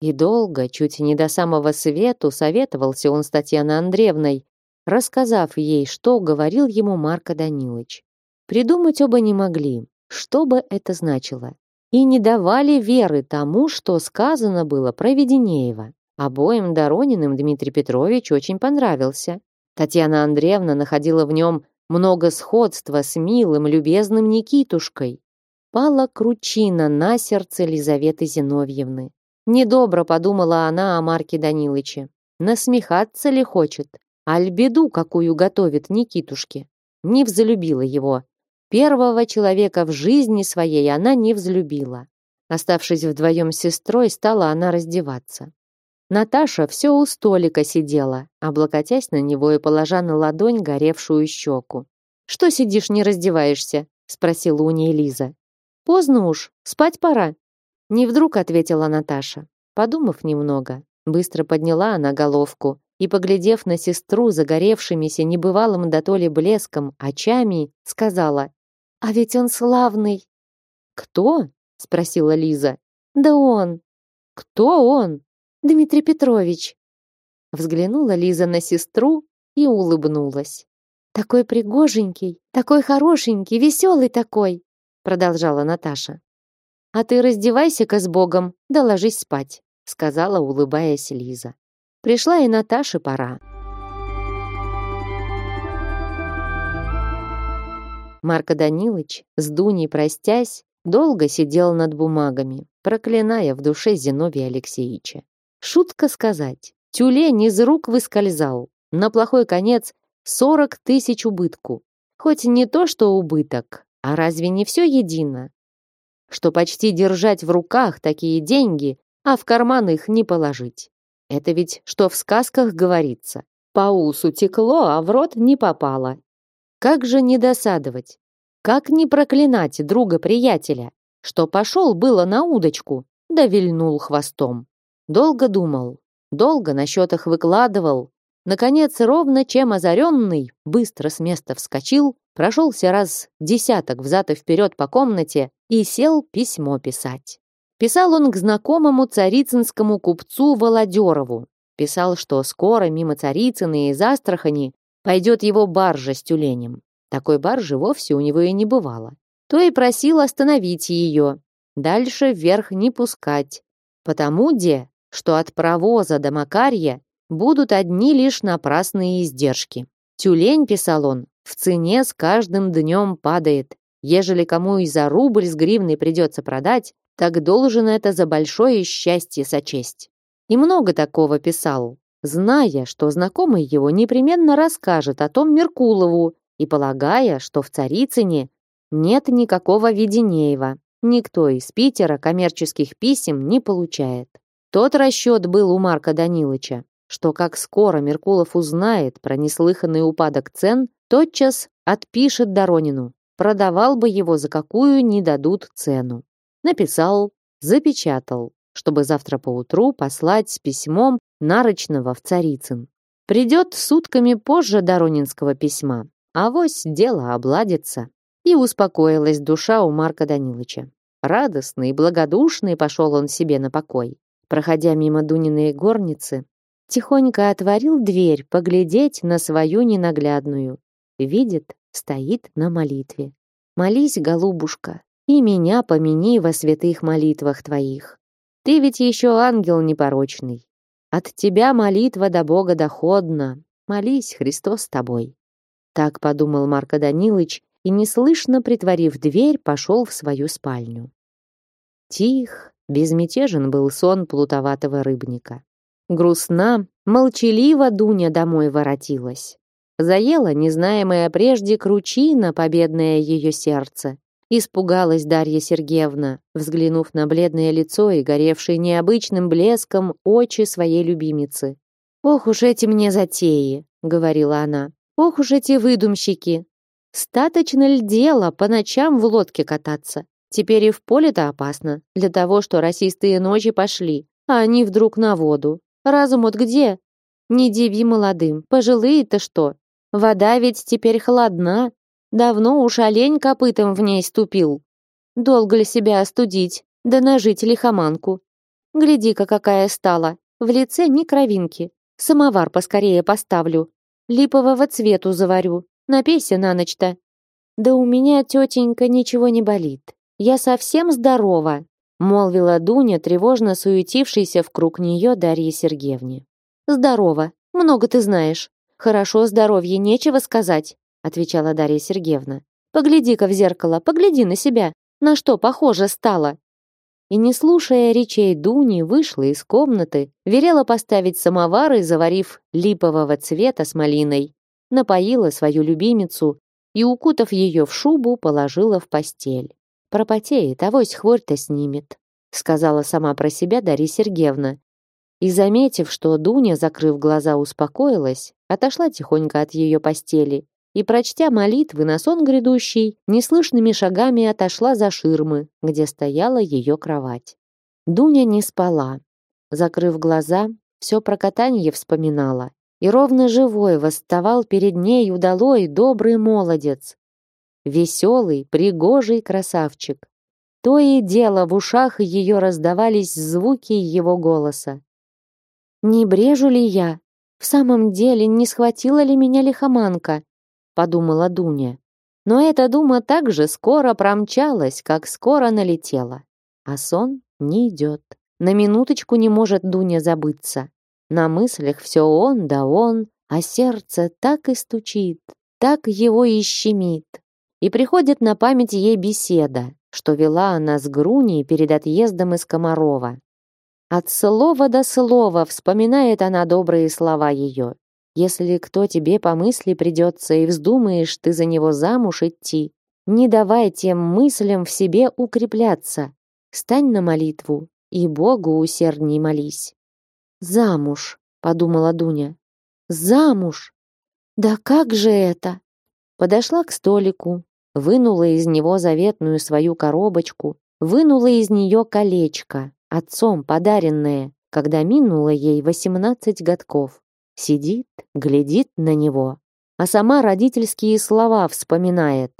И долго, чуть не до самого свету, советовался он с Татьяной Андреевной, рассказав ей, что говорил ему Марко Данилович. Придумать оба не могли, что бы это значило? И не давали веры тому, что сказано было про Веденеева. Обоим Дорониным Дмитрий Петрович очень понравился. Татьяна Андреевна находила в нем много сходства с милым, любезным Никитушкой. Пала кручина на сердце Лизаветы Зиновьевны. Недобро подумала она о Марке Данилыче. Насмехаться ли хочет? Аль беду, какую готовит Никитушке. Не взлюбила его, Первого человека в жизни своей она не взлюбила. Оставшись вдвоем с сестрой, стала она раздеваться. Наташа все у столика сидела, облокотясь на него и положа на ладонь горевшую щеку. «Что сидишь, не раздеваешься?» — спросила у ней Лиза. «Поздно уж, спать пора». Не вдруг ответила Наташа. Подумав немного, быстро подняла она головку и, поглядев на сестру загоревшимися небывалым дотоле блеском очами, сказала а ведь он славный. Кто? спросила Лиза. Да он. Кто он? Дмитрий Петрович. Взглянула Лиза на сестру и улыбнулась. Такой пригоженький, такой хорошенький, веселый такой, продолжала Наташа. А ты раздевайся-ка с Богом, да ложись спать, сказала, улыбаясь Лиза. Пришла и Наташе пора. Марко Данилович, с Дуней простясь, долго сидел над бумагами, проклиная в душе Зиновия Алексеевича. Шутка сказать, тюлень из рук выскользал. На плохой конец сорок тысяч убытку. Хоть не то, что убыток, а разве не все едино? Что почти держать в руках такие деньги, а в карман их не положить. Это ведь что в сказках говорится. По усу текло, а в рот не попало. Как же не досадовать? Как не проклинать друга-приятеля, что пошел было на удочку, да вильнул хвостом? Долго думал, долго на счетах выкладывал. Наконец, ровно чем озаренный, быстро с места вскочил, прошелся раз десяток взад и вперед по комнате и сел письмо писать. Писал он к знакомому царицынскому купцу Володерову. Писал, что скоро мимо Царицыны из Астрахани пойдет его баржа с тюленем. Такой баржи вовсе у него и не бывало. То и просил остановить ее, дальше вверх не пускать. Потому, де, что от провоза до Макарья будут одни лишь напрасные издержки. Тюлень, писал он, в цене с каждым днем падает. Ежели кому и за рубль с гривной придется продать, так должен это за большое счастье сочесть. И много такого писал, зная, что знакомый его непременно расскажет о том Меркулову и полагая, что в Царицыне нет никакого Веденеева. Никто из Питера коммерческих писем не получает. Тот расчет был у Марка Данилыча, что как скоро Меркулов узнает про неслыханный упадок цен, тотчас отпишет Доронину, продавал бы его за какую не дадут цену. Написал, запечатал, чтобы завтра поутру послать с письмом Нарочного в Царицын. Придет сутками позже Доронинского письма. Авось дело обладится. И успокоилась душа у Марка Данилыча. Радостный и благодушный пошел он себе на покой. проходя мимо Дуниной горницы, тихонько отворил дверь поглядеть на свою ненаглядную. Видит, стоит на молитве. «Молись, голубушка, и меня помяни во святых молитвах твоих. Ты ведь еще ангел непорочный. От тебя молитва до Бога доходна. Молись, Христос с тобой». Так подумал Марко Данилович и, неслышно притворив дверь, пошел в свою спальню. Тих, безмятежен был сон плутоватого рыбника. Грустна, молчаливо Дуня домой воротилась. Заела незнаемая прежде кручина победное ее сердце. Испугалась Дарья Сергеевна, взглянув на бледное лицо и горевшие необычным блеском очи своей любимицы. «Ох уж эти мне затеи!» — говорила она. «Ох уж эти выдумщики! Статочно ли дело по ночам в лодке кататься? Теперь и в поле-то опасно, для того, что расистые ночи пошли, а они вдруг на воду. Разум от где? Не диви молодым, пожилые-то что? Вода ведь теперь холодна. Давно уж олень копытом в ней ступил. Долго ли себя остудить, да нажить лихоманку? Гляди-ка, какая стала. В лице ни кровинки. Самовар поскорее поставлю. Липового цвету заварю. Напейся на ночь-то. Да у меня, тетенька, ничего не болит. Я совсем здорова, молвила Дуня, тревожно суетившейся в круг нее Дарье Сергеевне. Здорово, много ты знаешь. Хорошо здоровье, нечего сказать, отвечала Дарья Сергеевна. Погляди-ка в зеркало, погляди на себя. На что похоже стало? И не слушая речей Дуни, вышла из комнаты, велела поставить самовар и, заварив липового цвета с малиной, напоила свою любимицу и, укутав ее в шубу, положила в постель. Пропотеет, авось хворь-то снимет, сказала сама про себя Дарья Сергеевна. И, заметив, что Дуня, закрыв глаза, успокоилась, отошла тихонько от ее постели и, прочтя молитвы на сон грядущий, неслышными шагами отошла за ширмы, где стояла ее кровать. Дуня не спала. Закрыв глаза, все про катанье вспоминала. И ровно живой восставал перед ней удалой добрый молодец, веселый, пригожий красавчик. То и дело в ушах ее раздавались звуки его голоса. «Не брежу ли я? В самом деле не схватила ли меня лихоманка?» Подумала Дуня. Но эта дума так же скоро промчалась, как скоро налетела. А сон не идет. На минуточку не может Дуня забыться. На мыслях все он да он, а сердце так и стучит, так его и щемит, и приходит на память ей беседа, что вела она с Груней перед отъездом из Комарова. От слова до слова вспоминает она добрые слова ее. Если кто тебе по мысли придется и вздумаешь ты за него замуж идти, не давай тем мыслям в себе укрепляться. Стань на молитву и Богу усердней молись. «Замуж», — подумала Дуня. «Замуж! Да как же это?» Подошла к столику, вынула из него заветную свою коробочку, вынула из нее колечко, отцом подаренное, когда минуло ей восемнадцать годков. Сидит, глядит на него, а сама родительские слова вспоминает.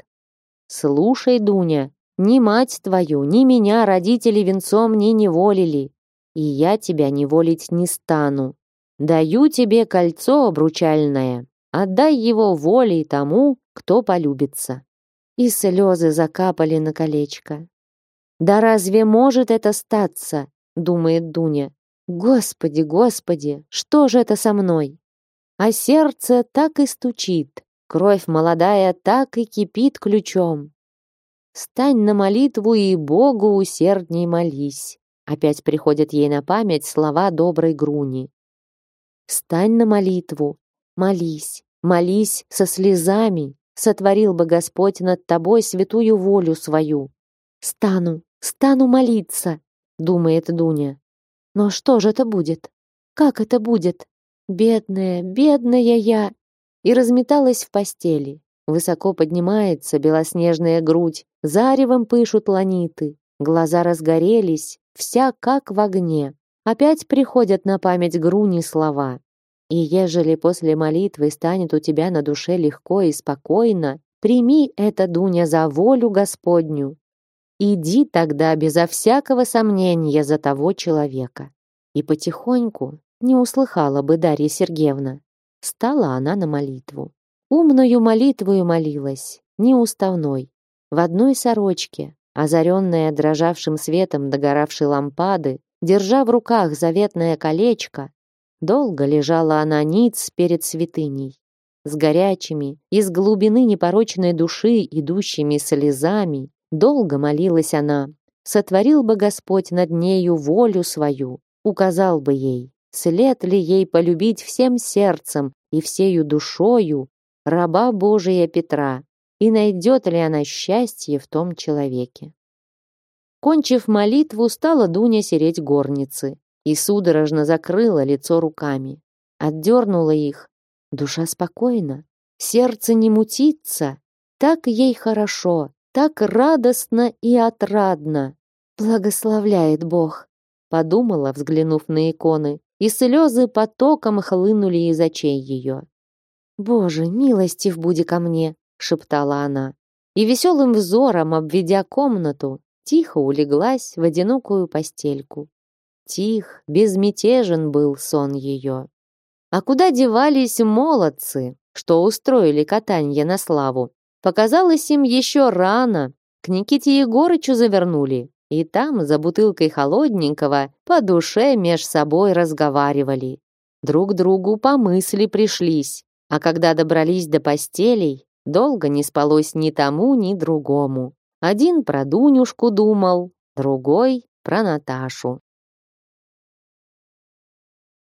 «Слушай, Дуня, ни мать твою, ни меня родители венцом не неволили, и я тебя неволить не стану. Даю тебе кольцо обручальное, отдай его волей тому, кто полюбится» и слезы закапали на колечко. «Да разве может это статься?» — думает Дуня. «Господи, Господи, что же это со мной?» А сердце так и стучит, кровь молодая так и кипит ключом. «Стань на молитву и Богу усердней молись», опять приходят ей на память слова доброй Груни. «Стань на молитву, молись, молись со слезами, сотворил бы Господь над тобой святую волю свою. Стану, стану молиться, думает Дуня. Но что же это будет? Как это будет? Бедная, бедная я. И разметалась в постели. Высоко поднимается белоснежная грудь, заревом пышут ланиты, глаза разгорелись, вся как в огне. Опять приходят на память Груни слова. И ежели после молитвы станет у тебя на душе легко и спокойно, прими это, Дуня, за волю Господню. Иди тогда безо всякого сомнения за того человека. и потихоньку не услыхала бы Дарья Сергеевна. Стала она на молитву. Умною молитвою молилась, неуставной, в одной сорочке, озаренная дрожавшим светом догоравшей лампады, держа в руках заветное колечко, долго лежала она ниц перед святыней. С горячими, из глубины непорочной души идущими слезами, долго молилась она, сотворил бы Господь над нею волю свою, указал бы ей, след ли ей полюбить всем сердцем и всею душою раба Божия Петра, и найдет ли она счастье в том человеке. Кончив молитву, стала Дуня сереть горницы и судорожно закрыла лицо руками. Отдернула их. Душа спокойна, сердце не мутится. Так ей хорошо, так радостно и отрадно. Благословляет Бог, подумала, взглянув на иконы, и слезы потоком хлынули из очей ее. «Боже, милостив буди ко мне!» — шептала она. И веселым взором, обведя комнату, тихо улеглась в одинокую постельку. Тих, безмятежен был сон ее. А куда девались молодцы, что устроили катанье на славу? Показалось им еще рано. К Никите Егорычу завернули, и там, за бутылкой холодненького, по душе меж собой разговаривали. Друг другу по мысли пришлись. А когда добрались до постелей, долго не спалось ни тому, ни другому. Один про Дунюшку думал, другой про Наташу.